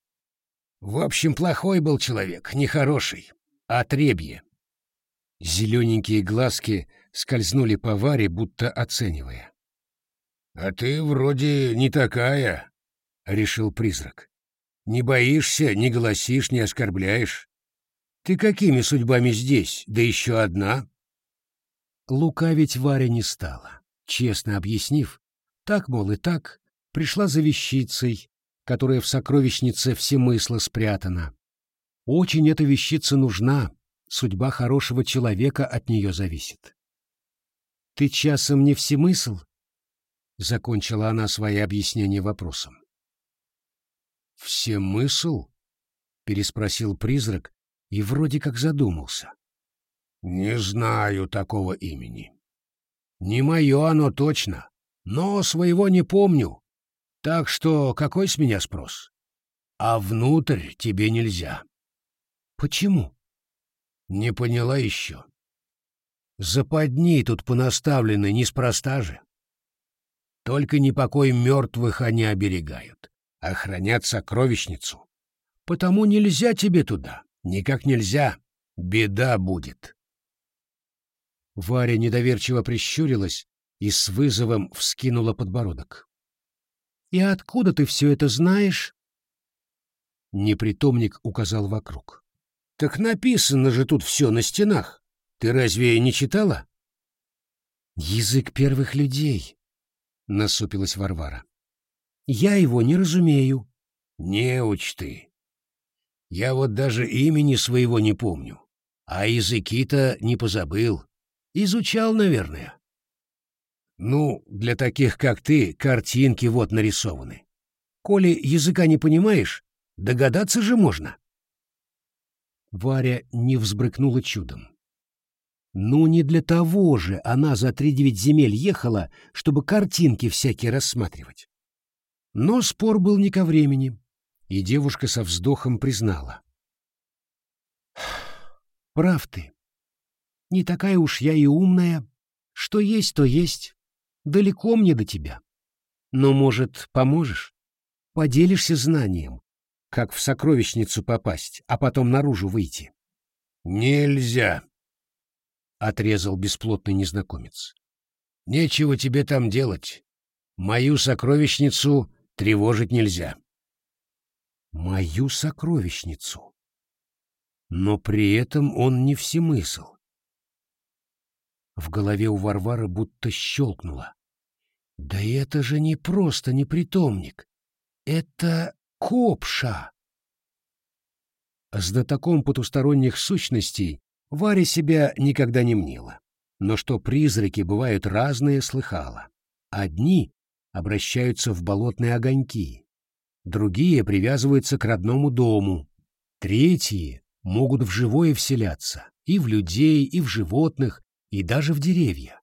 В общем, плохой был человек, нехороший, отребье. Зелененькие глазки скользнули по Варе, будто оценивая. «А ты вроде не такая», — решил призрак. «Не боишься, не голосишь, не оскорбляешь. Ты какими судьбами здесь, да еще одна?» Лукавить Варя не стала, честно объяснив, так, мол, и так, пришла за вещицей, которая в сокровищнице всемысла спрятана. Очень эта вещица нужна, судьба хорошего человека от нее зависит. «Ты часом не всемысл?» — закончила она свои объяснения вопросом. «Всемысл?» — переспросил призрак и вроде как задумался. «Не знаю такого имени. Не мое оно точно, но своего не помню. Так что какой с меня спрос? А внутрь тебе нельзя». «Почему?» «Не поняла еще. Западни тут понаставлены неспроста же. Только непокой мертвых они оберегают, охранят сокровищницу. Потому нельзя тебе туда, никак нельзя, беда будет. Варя недоверчиво прищурилась и с вызовом вскинула подбородок. «И откуда ты все это знаешь?» Непритомник указал вокруг. «Так написано же тут все на стенах. Ты разве не читала? Язык первых людей, насупилась Варвара. Я его не разумею. Не ты. Я вот даже имени своего не помню, а языки-то не позабыл. Изучал, наверное. Ну, для таких, как ты, картинки вот нарисованы. Коли языка не понимаешь, догадаться же можно. Варя не взбрыкнула чудом. Ну, не для того же она за три девять земель ехала, чтобы картинки всякие рассматривать. Но спор был не ко времени, и девушка со вздохом признала. «Прав ты. Не такая уж я и умная. Что есть, то есть. Далеко мне до тебя. Но, может, поможешь? Поделишься знанием, как в сокровищницу попасть, а потом наружу выйти?» «Нельзя», — отрезал бесплотный незнакомец. «Нечего тебе там делать. Мою сокровищницу тревожить нельзя». «Мою сокровищницу?» Но при этом он не всемысл. В голове у Варвары будто щелкнуло. «Да это же не просто непритомник. Это копша!» С знатоком потусторонних сущностей Варя себя никогда не мнила, но что призраки бывают разные, слыхала. Одни обращаются в болотные огоньки, другие привязываются к родному дому, третьи могут в живое вселяться, и в людей, и в животных, и даже в деревья.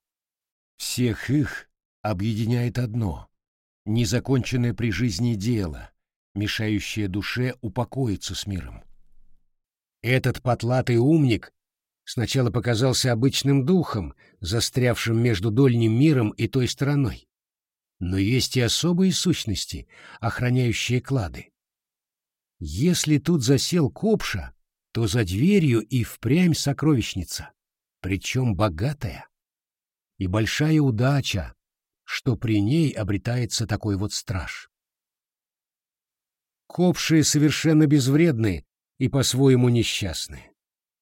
Всех их объединяет одно — незаконченное при жизни дело, мешающее душе упокоиться с миром. Этот потлатый умник сначала показался обычным духом, застрявшим между дольним миром и той стороной. Но есть и особые сущности, охраняющие клады. Если тут засел Копша, то за дверью и впрямь сокровищница, причем богатая. И большая удача, что при ней обретается такой вот страж. Копшие совершенно безвредны и по-своему несчастны.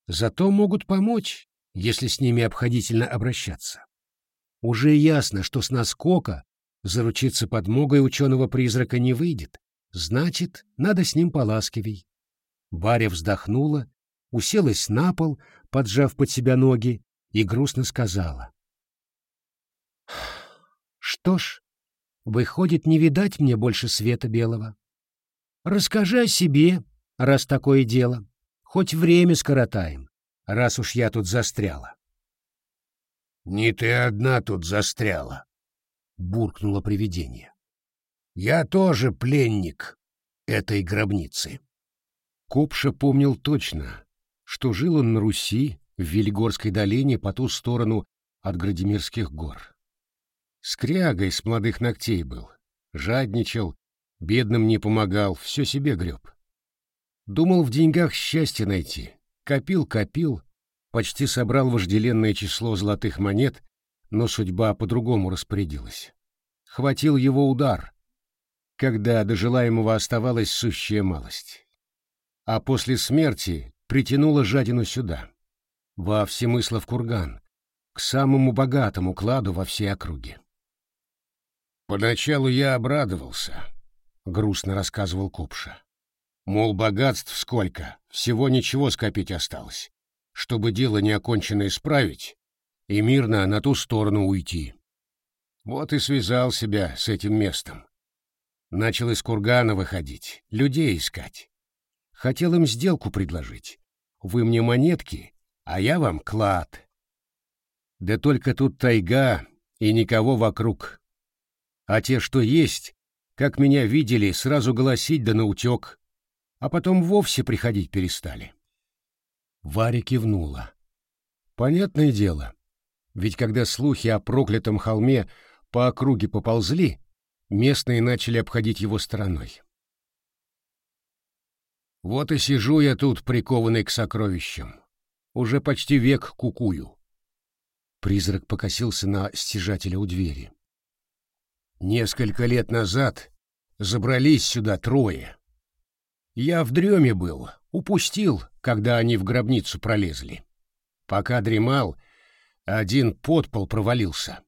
Зато могут помочь, если с ними обходительно обращаться. Уже ясно, что с наскока заручиться подмогой ученого-призрака не выйдет. Значит, надо с ним поласкивей. Варя вздохнула, уселась на пол, поджав под себя ноги, и грустно сказала. «Что ж, выходит, не видать мне больше света белого. Расскажи о себе, раз такое дело. Хоть время скоротаем, раз уж я тут застряла. Не ты одна тут застряла, — буркнуло привидение. Я тоже пленник этой гробницы. Копша помнил точно, что жил он на Руси, в Велигорской долине по ту сторону от Градимирских гор. Скрягой с молодых ногтей был, жадничал, бедным не помогал, все себе греб. Думал в деньгах счастье найти, копил-копил, почти собрал вожделенное число золотых монет, но судьба по-другому распорядилась. Хватил его удар, когда до желаемого оставалась сущая малость. А после смерти притянула жадину сюда, во Всемыслов курган, к самому богатому кладу во всей округе. «Поначалу я обрадовался», — грустно рассказывал Купша. «Мол, богатств сколько, всего ничего скопить осталось, чтобы дело неоконченное исправить и мирно на ту сторону уйти. Вот и связал себя с этим местом. Начал из кургана выходить, людей искать. Хотел им сделку предложить. Вы мне монетки, а я вам клад. Да только тут тайга и никого вокруг. А те, что есть, как меня видели, сразу голосить да наутек, а потом вовсе приходить перестали. Варя кивнула. Понятное дело, ведь когда слухи о проклятом холме по округе поползли, местные начали обходить его стороной. Вот и сижу я тут, прикованный к сокровищам. Уже почти век кукую. Призрак покосился на стяжателя у двери. Несколько лет назад забрались сюда трое. Я в дреме был, упустил, когда они в гробницу пролезли. Пока дремал, один подпол провалился,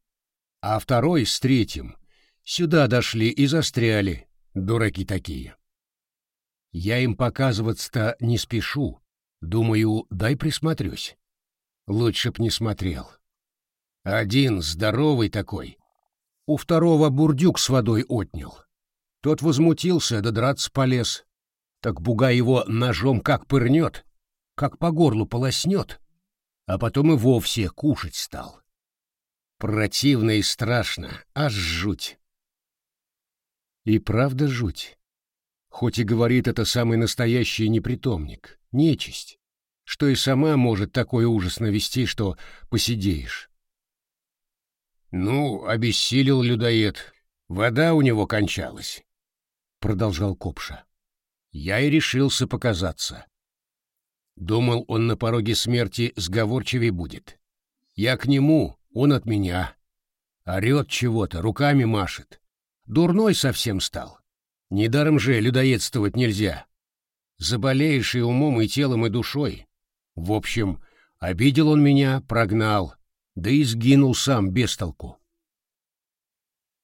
а второй с третьим сюда дошли и застряли, дураки такие. Я им показываться-то не спешу, думаю, дай присмотрюсь. Лучше б не смотрел. Один здоровый такой, у второго бурдюк с водой отнял. Тот возмутился, да драться полез. Так буга его ножом как пырнет, как по горлу полоснет, а потом и вовсе кушать стал. Противно и страшно, аж жуть. И правда жуть. Хоть и говорит это самый настоящий непритомник, нечисть, что и сама может такой ужас навести, что посидеешь. «Ну, обессилел людоед, вода у него кончалась», — продолжал Копша. «Я и решился показаться. Думал, он на пороге смерти сговорчивей будет. Я к нему, он от меня. Орет чего-то, руками машет. Дурной совсем стал. Недаром же людоедствовать нельзя. Заболеешь и умом, и телом, и душой. В общем, обидел он меня, прогнал, да и сгинул сам без толку.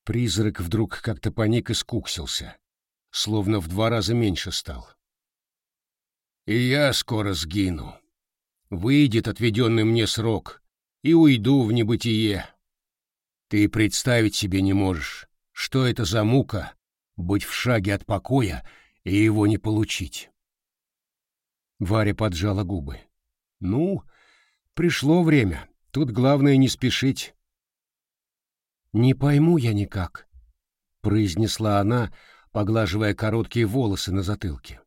Призрак вдруг как-то паник и скуксился, словно в два раза меньше стал. И я скоро сгину. Выйдет отведенный мне срок, и уйду в небытие. Ты представить себе не можешь, что это за мука — быть в шаге от покоя и его не получить. Варя поджала губы. Ну, пришло время, тут главное не спешить. «Не пойму я никак», — произнесла она, поглаживая короткие волосы на затылке.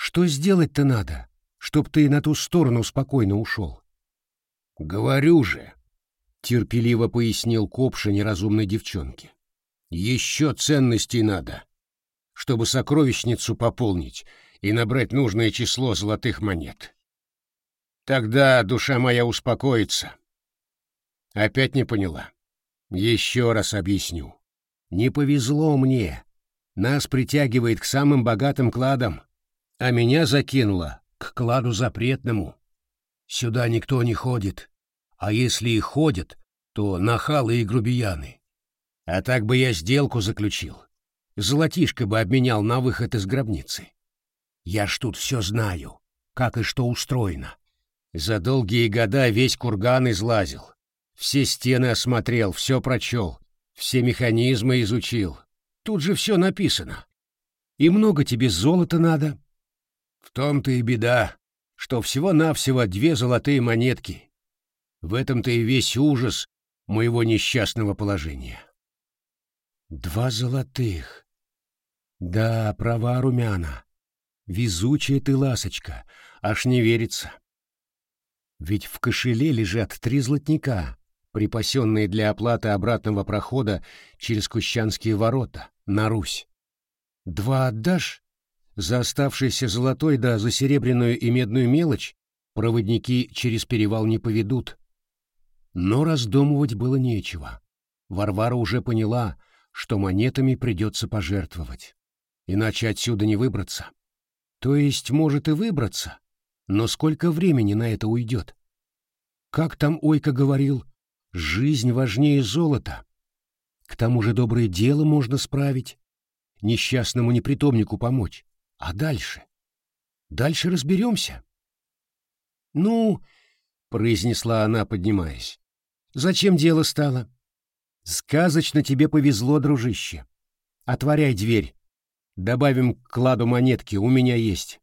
Что сделать-то надо, чтоб ты на ту сторону спокойно ушел? — Говорю же, — терпеливо пояснил Копша неразумной девчонке. — Еще ценностей надо, чтобы сокровищницу пополнить и набрать нужное число золотых монет. Тогда душа моя успокоится. Опять не поняла. Еще раз объясню. Не повезло мне. Нас притягивает к самым богатым кладам а меня закинуло к кладу запретному. Сюда никто не ходит, а если и ходят, то нахалы и грубияны. А так бы я сделку заключил. Золотишко бы обменял на выход из гробницы. Я ж тут все знаю, как и что устроено. За долгие года весь курган излазил. Все стены осмотрел, все прочел, все механизмы изучил. Тут же все написано. И много тебе золота надо, в том-то и беда, что всего-навсего две золотые монетки. В этом-то и весь ужас моего несчастного положения. Два золотых. Да, права, румяна. Везучая ты, ласочка, аж не верится. Ведь в кошеле лежат три золотника, припасенные для оплаты обратного прохода через Кущанские ворота, на Русь. Два отдашь? За оставшийся золотой да за серебряную и медную мелочь проводники через перевал не поведут. Но раздумывать было нечего. Варвара уже поняла, что монетами придется пожертвовать. Иначе отсюда не выбраться. То есть, может и выбраться, но сколько времени на это уйдет? Как там Ойка говорил, жизнь важнее золота. К тому же доброе дело можно справить, несчастному непритомнику помочь. А дальше? Дальше разберемся. Ну, произнесла она, поднимаясь. Зачем дело стало? Сказочно тебе повезло, дружище. Отворяй дверь. Добавим к кладу монетки, у меня есть.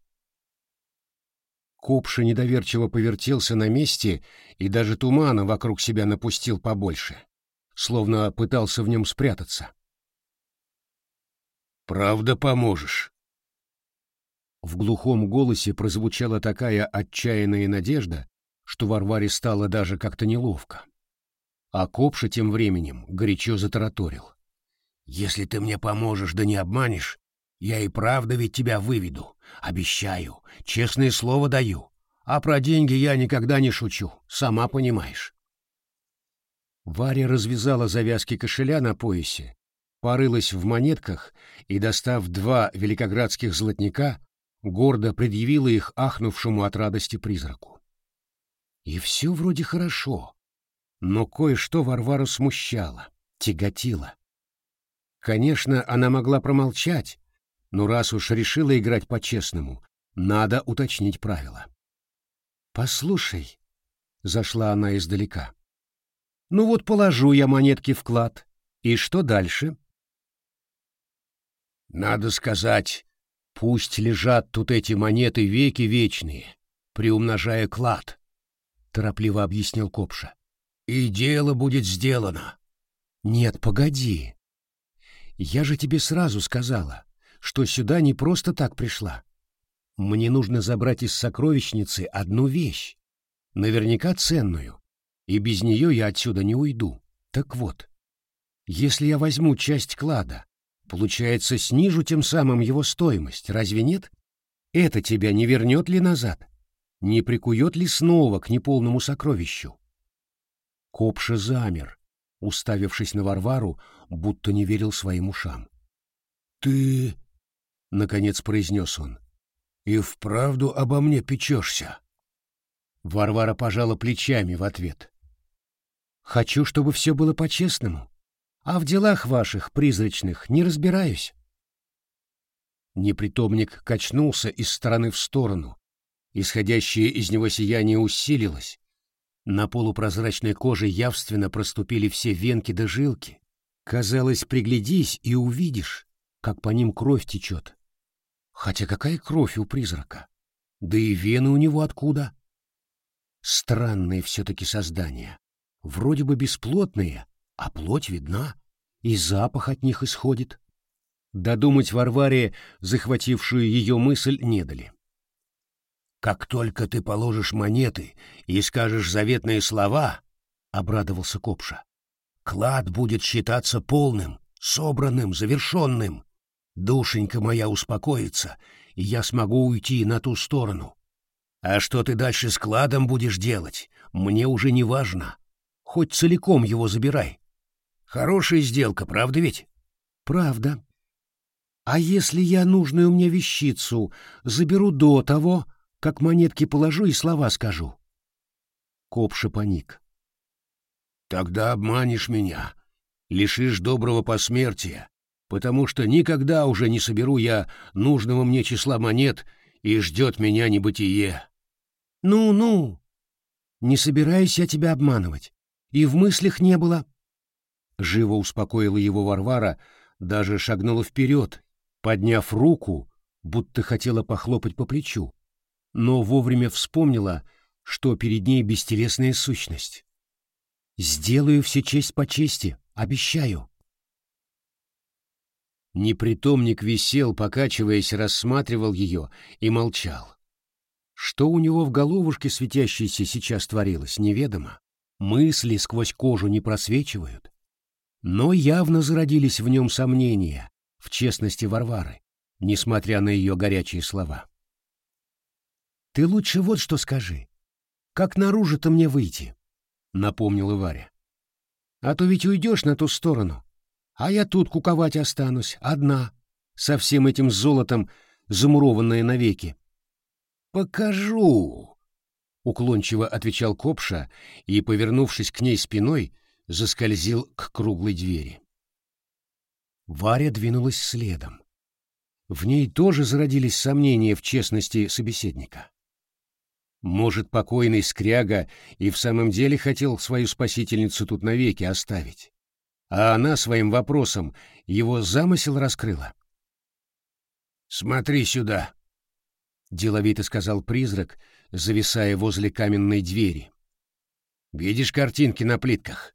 Купша недоверчиво повертелся на месте и даже тумана вокруг себя напустил побольше, словно пытался в нем спрятаться. «Правда поможешь?» В глухом голосе прозвучала такая отчаянная надежда, что Варваре стало даже как-то неловко. А Копша тем временем горячо затараторил. «Если ты мне поможешь да не обманешь, я и правда ведь тебя выведу. Обещаю, честное слово даю. А про деньги я никогда не шучу, сама понимаешь. Варя развязала завязки кошеля на поясе, порылась в монетках и, достав два великоградских золотника, гордо предъявила их ахнувшему от радости призраку. И все вроде хорошо, но кое-что Варвару смущало, тяготило. Конечно, она могла промолчать, но раз уж решила играть по-честному, надо уточнить правила. «Послушай», — зашла она издалека, — «ну вот положу я монетки в клад, и что дальше?» «Надо сказать, пусть лежат тут эти монеты веки вечные, приумножая клад», — торопливо объяснил Копша. «И дело будет сделано». «Нет, погоди. Я же тебе сразу сказала, что сюда не просто так пришла. Мне нужно забрать из сокровищницы одну вещь, наверняка ценную, и без нее я отсюда не уйду. Так вот, если я возьму часть клада, получается, снижу тем самым его стоимость, разве нет? Это тебя не вернет ли назад? Не прикует ли снова к неполному сокровищу? Копша замер, уставившись на Варвару, будто не верил своим ушам. «Ты — наконец произнес он. «И вправду обо мне печешься?» Варвара пожала плечами в ответ. «Хочу, чтобы все было по-честному, а в делах ваших, призрачных, не разбираюсь». Непритомник качнулся из стороны в сторону. Исходящее из него сияние усилилось. На полупрозрачной коже явственно проступили все венки до да жилки. Казалось, приглядись и увидишь, как по ним кровь течет. Хотя какая кровь у призрака? Да и вены у него откуда? Странные все-таки создания. Вроде бы бесплотные, а плоть видна, и запах от них исходит. Додумать Варваре, захватившую ее мысль, не дали. «Как только ты положишь монеты и скажешь заветные слова», — обрадовался Копша, — «клад будет считаться полным, собранным, завершенным. Душенька моя успокоится, и я смогу уйти на ту сторону. А что ты дальше с кладом будешь делать, мне уже не важно. Хоть целиком его забирай. Хорошая сделка, правда ведь? Правда. А если я нужную мне вещицу заберу до того, как монетки положу и слова скажу? Копша паник. Тогда обманешь меня, лишишь доброго посмертия, потому что никогда уже не соберу я нужного мне числа монет, и ждет меня небытие. Ну-ну, не собираюсь я тебя обманывать, и в мыслях не было. Живо успокоила его Варвара, даже шагнула вперед, подняв руку, будто хотела похлопать по плечу, но вовремя вспомнила, что перед ней бестелесная сущность. Сделаю все честь по чести, обещаю. Непритомник висел, покачиваясь, рассматривал ее и молчал. Что у него в головушке светящейся сейчас творилось, неведомо. Мысли сквозь кожу не просвечивают. Но явно зародились в нем сомнения в честности Варвары, несмотря на ее горячие слова. «Ты лучше вот что скажи. Как наружу-то мне выйти?» — напомнила Варя. «А то ведь уйдешь на ту сторону, а я тут куковать останусь, одна, со всем этим золотом, замурованное навеки». «Покажу!» — уклончиво отвечал Копша и, повернувшись к ней спиной, заскользил к круглой двери. Варя двинулась следом. В ней тоже зародились сомнения в честности собеседника. Может, покойный скряга и в самом деле хотел свою спасительницу тут навеки оставить, а она своим вопросом его замысел раскрыла. «Смотри сюда», — деловито сказал призрак, зависая возле каменной двери. «Видишь картинки на плитках?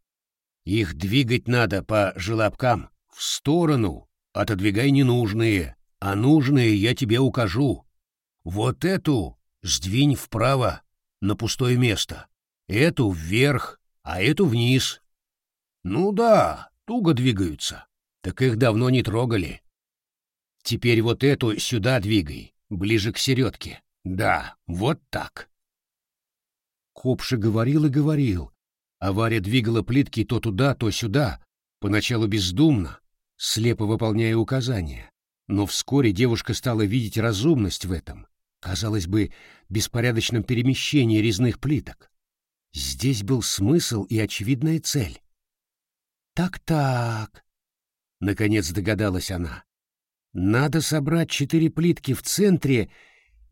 Их двигать надо по желобкам, в сторону, отодвигай ненужные, а нужные я тебе укажу. Вот эту сдвинь вправо, на пустое место, эту вверх, а эту вниз. Ну да, туго двигаются, так их давно не трогали. Теперь вот эту сюда двигай, ближе к середке. Да, вот так. Копша говорил и говорил, а Варя двигала плитки то туда, то сюда, поначалу бездумно, слепо выполняя указания. Но вскоре девушка стала видеть разумность в этом, казалось бы, беспорядочном перемещении резных плиток. Здесь был смысл и очевидная цель. «Так-так», — наконец догадалась она, — «надо собрать четыре плитки в центре,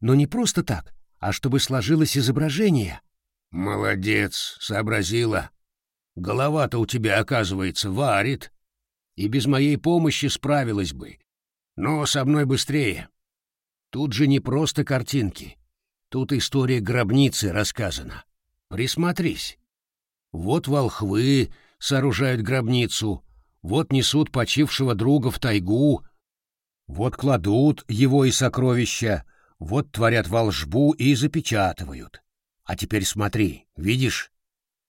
но не просто так, а чтобы сложилось изображение». «Молодец, сообразила. Голова-то у тебя, оказывается, варит. И без моей помощи справилась бы. Но со мной быстрее. Тут же не просто картинки. Тут история гробницы рассказана. Присмотрись. Вот волхвы сооружают гробницу, вот несут почившего друга в тайгу, вот кладут его и сокровища, вот творят волжбу и запечатывают. А теперь смотри, видишь?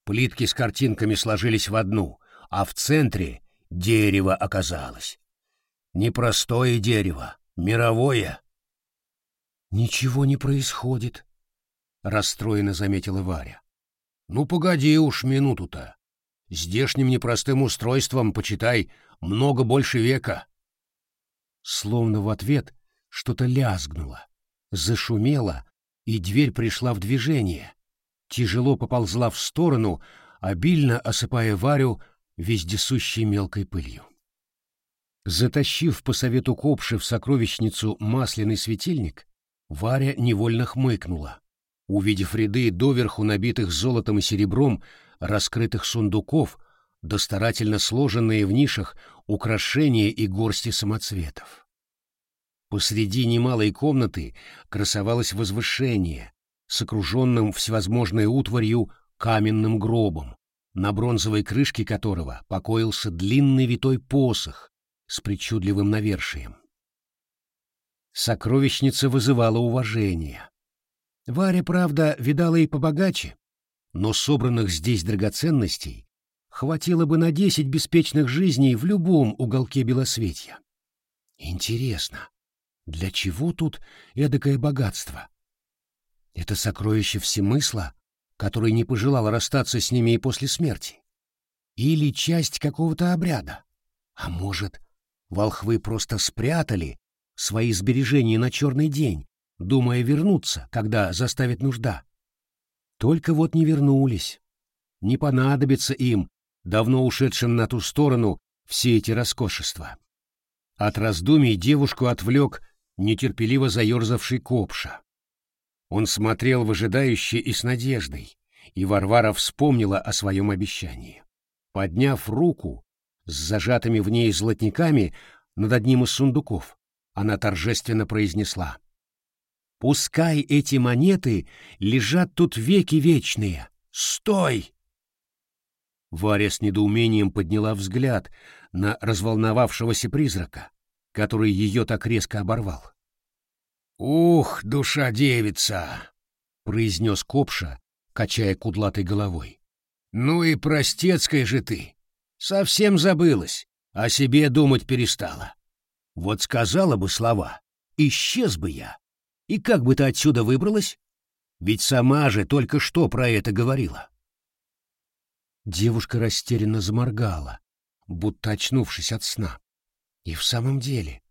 Плитки с картинками сложились в одну, а в центре дерево оказалось. Непростое дерево, мировое. Ничего не происходит, расстроенно заметила Варя. Ну погоди уж минуту-то. Здешним непростым устройством, почитай, много больше века. Словно в ответ что-то лязгнуло, зашумело, и дверь пришла в движение. Тяжело поползла в сторону, обильно осыпая Варю вездесущей мелкой пылью. Затащив по совету Копши в сокровищницу масляный светильник, Варя невольно хмыкнула, увидев ряды доверху набитых золотом и серебром раскрытых сундуков, да старательно сложенные в нишах украшения и горсти самоцветов. Посреди немалой комнаты красовалось возвышение с окруженным всевозможной утварью каменным гробом, на бронзовой крышке которого покоился длинный витой посох с причудливым навершием. Сокровищница вызывала уважение. Варя, правда, видала и побогаче, но собранных здесь драгоценностей хватило бы на десять беспечных жизней в любом уголке Белосветья. Интересно, для чего тут эдакое богатство? Это сокровище всемысла, который не пожелал расстаться с ними и после смерти? Или часть какого-то обряда? А может, волхвы просто спрятали свои сбережения на черный день, думая вернуться, когда заставит нужда? Только вот не вернулись. Не понадобится им, давно ушедшим на ту сторону, все эти роскошества. От раздумий девушку отвлек нетерпеливо заерзавший Копша. Он смотрел выжидающе и с надеждой, и Варвара вспомнила о своем обещании. Подняв руку с зажатыми в ней золотниками над одним из сундуков, она торжественно произнесла. Пускай эти монеты лежат тут веки вечные. Стой!» Варя с недоумением подняла взгляд на разволновавшегося призрака, который ее так резко оборвал. «Ух, душа девица!» — произнес Копша, качая кудлатой головой. «Ну и простецкая же ты! Совсем забылась, о себе думать перестала. Вот сказала бы слова, исчез бы я. И как бы ты отсюда выбралась? Ведь сама же только что про это говорила». Девушка растерянно заморгала, будто очнувшись от сна. И в самом деле,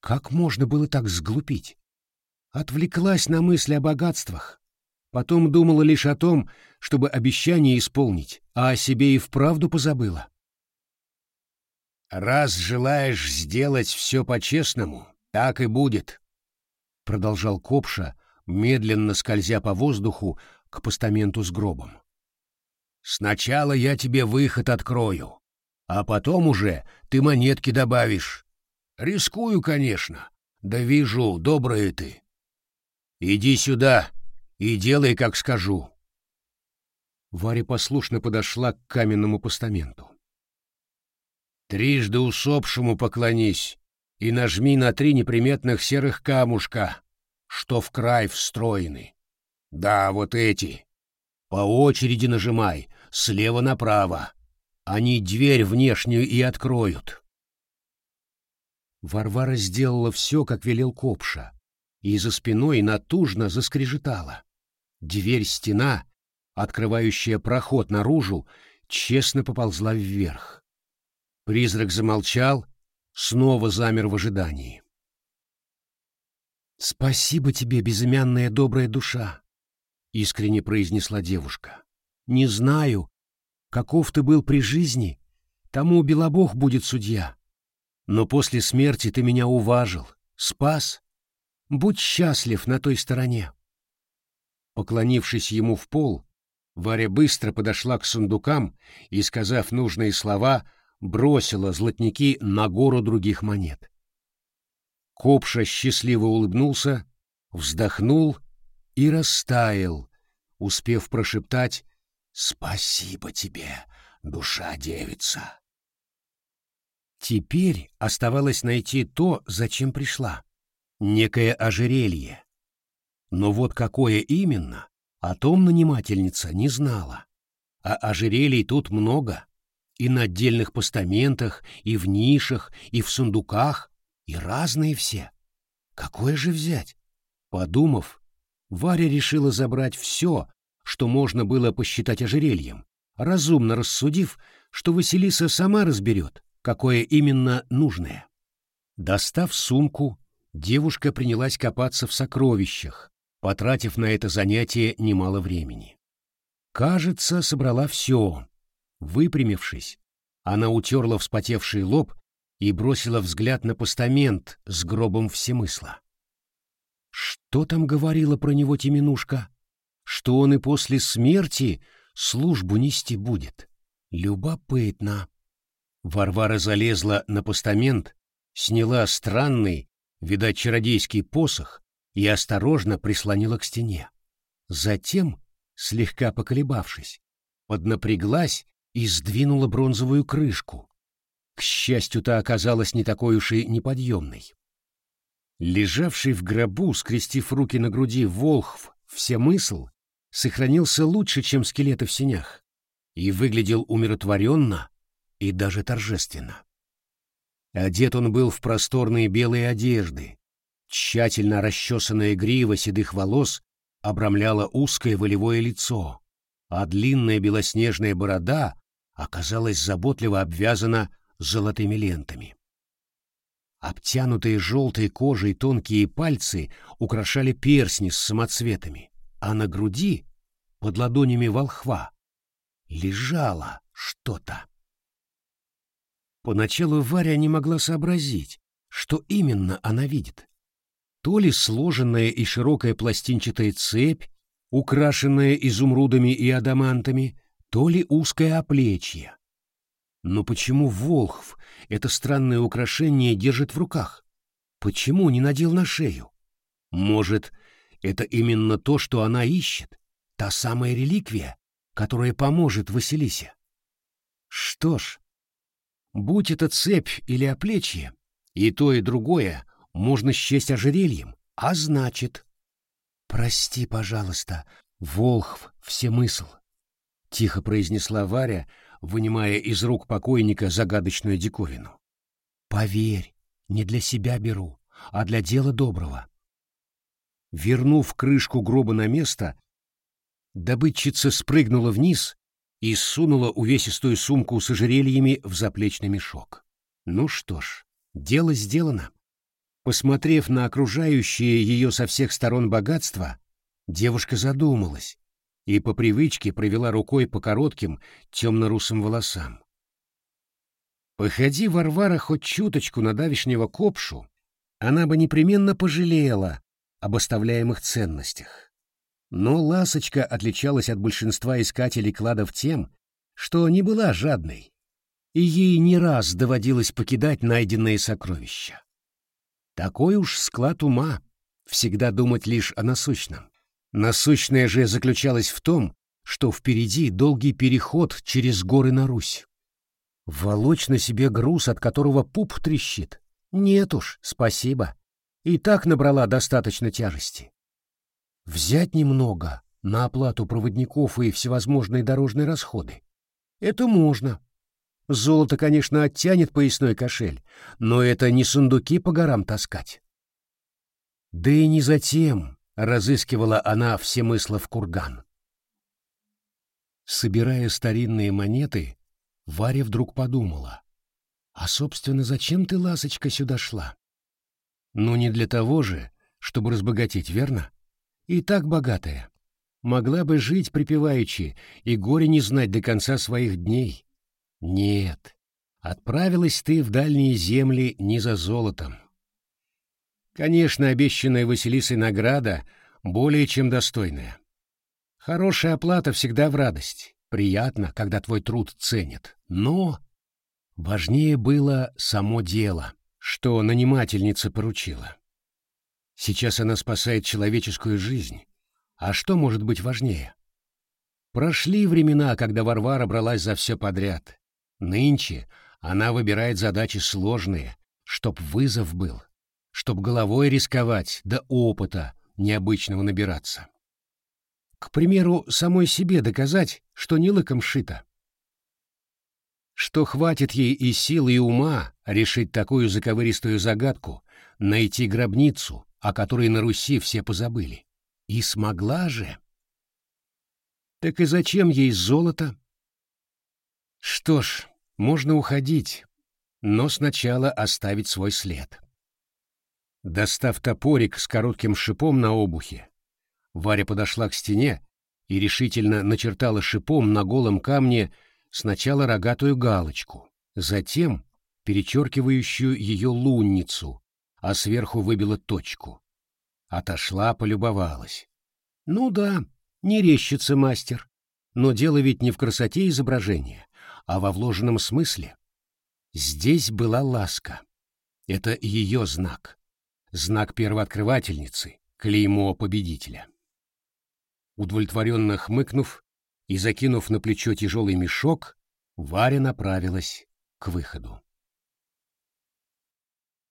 как можно было так сглупить? Отвлеклась на мысли о богатствах. Потом думала лишь о том, чтобы обещание исполнить, а о себе и вправду позабыла. «Раз желаешь сделать все по-честному, так и будет», — продолжал Копша, медленно скользя по воздуху к постаменту с гробом. «Сначала я тебе выход открою, а потом уже ты монетки добавишь. Рискую, конечно, да вижу, добрая ты. Иди сюда и делай, как скажу». Варя послушно подошла к каменному постаменту. «Трижды усопшему поклонись и нажми на три неприметных серых камушка, что в край встроены. Да, вот эти. По очереди нажимай, слева направо. Они дверь внешнюю и откроют». Варвара сделала все, как велел Копша, и за спиной натужно заскрежетала. Дверь-стена, открывающая проход наружу, честно поползла вверх. Призрак замолчал, снова замер в ожидании. «Спасибо тебе, безымянная добрая душа», — искренне произнесла девушка. «Не знаю, каков ты был при жизни, тому Белобог будет судья. Но после смерти ты меня уважил, спас. Будь счастлив на той стороне». Поклонившись ему в пол, Варя быстро подошла к сундукам и, сказав нужные слова, бросила золотники на гору других монет. Копша счастливо улыбнулся, вздохнул и растаял, успев прошептать «Спасибо тебе, душа девица». Теперь оставалось найти то, зачем пришла. Некое ожерелье, но вот какое именно, о том нанимательница не знала. А ожерелий тут много. И на отдельных постаментах, и в нишах, и в сундуках, и разные все. Какое же взять? Подумав, Варя решила забрать все, что можно было посчитать ожерельем, разумно рассудив, что Василиса сама разберет, какое именно нужное. Достав сумку, девушка принялась копаться в сокровищах, потратив на это занятие немало времени. Кажется, собрала все. Выпрямившись, она утерла вспотевший лоб и бросила взгляд на постамент с гробом всемысла. Что там говорила про него Теменушка? Что он и после смерти службу нести будет? Любопытно. Варвара залезла на постамент, сняла странный, видать, чародейский посох и осторожно прислонила к стене. Затем, слегка поколебавшись, поднапряглась и сдвинула бронзовую крышку. К счастью, та оказалась не такой уж и неподъемной. Лежавший в гробу, скрестив руки на груди, волхв всемысл сохранился лучше, чем скелеты в синях, и выглядел умиротворенно и даже торжественно. Одет он был в просторные белые одежды, Тщательно расчесанная грива седых волос обрамляла узкое волевое лицо, а длинная белоснежная борода оказалась заботливо обвязана золотыми лентами. Обтянутые желтой кожей тонкие пальцы украшали персни с самоцветами, а на груди, под ладонями волхва, лежало что-то. Поначалу Варя не могла сообразить, что именно она видит то ли сложенная и широкая пластинчатая цепь, украшенная изумрудами и адамантами, то ли узкое оплечье. Но почему Волхв это странное украшение держит в руках? Почему не надел на шею? Может, это именно то, что она ищет, та самая реликвия, которая поможет Василисе. Что ж, будь это цепь или оплечье, и то, и другое можно счесть ожерельем, а значит... «Прости, пожалуйста, Волхв всемысл», — тихо произнесла Варя, вынимая из рук покойника загадочную диковину. «Поверь, не для себя беру, а для дела доброго». Вернув крышку гроба на место, добытчица спрыгнула вниз и сунула увесистую сумку с ожерельями в заплечный мешок. Ну что ж, дело сделано. Посмотрев на окружающее ее со всех сторон богатство, девушка задумалась и по привычке провела рукой по коротким темно-русым волосам. Походи Варвара хоть чуточку на давишнего копшу, она бы непременно пожалела об оставляемых ценностях. Но Ласочка отличалась от большинства искателей кладов тем, что не была жадной, и ей не раз доводилось покидать найденные сокровища. Такой уж склад ума, всегда думать лишь о насущном. Насущное же заключалось в том, что впереди долгий переход через горы на Русь. Волочь на себе груз, от которого пуп трещит. Нет уж, спасибо. И так набрала достаточно тяжести. Взять немного на оплату проводников и всевозможные дорожные расходы. Это можно. Золото, конечно, оттянет поясной кошель, но это не сундуки по горам таскать. Да и не затем разыскивала она все смысла в курган. Собирая старинные монеты, Варя вдруг подумала, а, собственно, зачем ты, ласочка, сюда шла? Ну, не для того же, чтобы разбогатеть, верно? и так богатая. Могла бы жить припеваючи и горе не знать до конца своих дней. Нет, отправилась ты в дальние земли не за золотом. Конечно, обещанная Василисой награда более чем достойная. Хорошая оплата всегда в радость. Приятно, когда твой труд ценят. Но важнее было само дело, что нанимательница поручила. Сейчас она спасает человеческую жизнь. А что может быть важнее? Прошли времена, когда Варвара бралась за все подряд. Нынче она выбирает задачи сложные, чтоб вызов был, чтоб головой рисковать, да опыта необычного набираться. К примеру, самой себе доказать, что не лыком шито. Что хватит ей и сил, и ума решить такую заковыристую загадку, найти гробницу, о которой на Руси все позабыли. И смогла же. Так и зачем ей золото? Что ж, можно уходить, но сначала оставить свой след. Достав топорик с коротким шипом на обухе, Варя подошла к стене и решительно начертала шипом на голом камне сначала рогатую галочку, затем перечеркивающую ее лунницу, а сверху выбила точку. Отошла, полюбовалась. Ну да, не рещится мастер. Но дело ведь не в красоте изображения, а во вложенном смысле. Здесь была ласка. Это ее знак. Знак первооткрывательницы, клеймо победителя. Удовлетворенно хмыкнув и закинув на плечо тяжелый мешок, Варя направилась к выходу.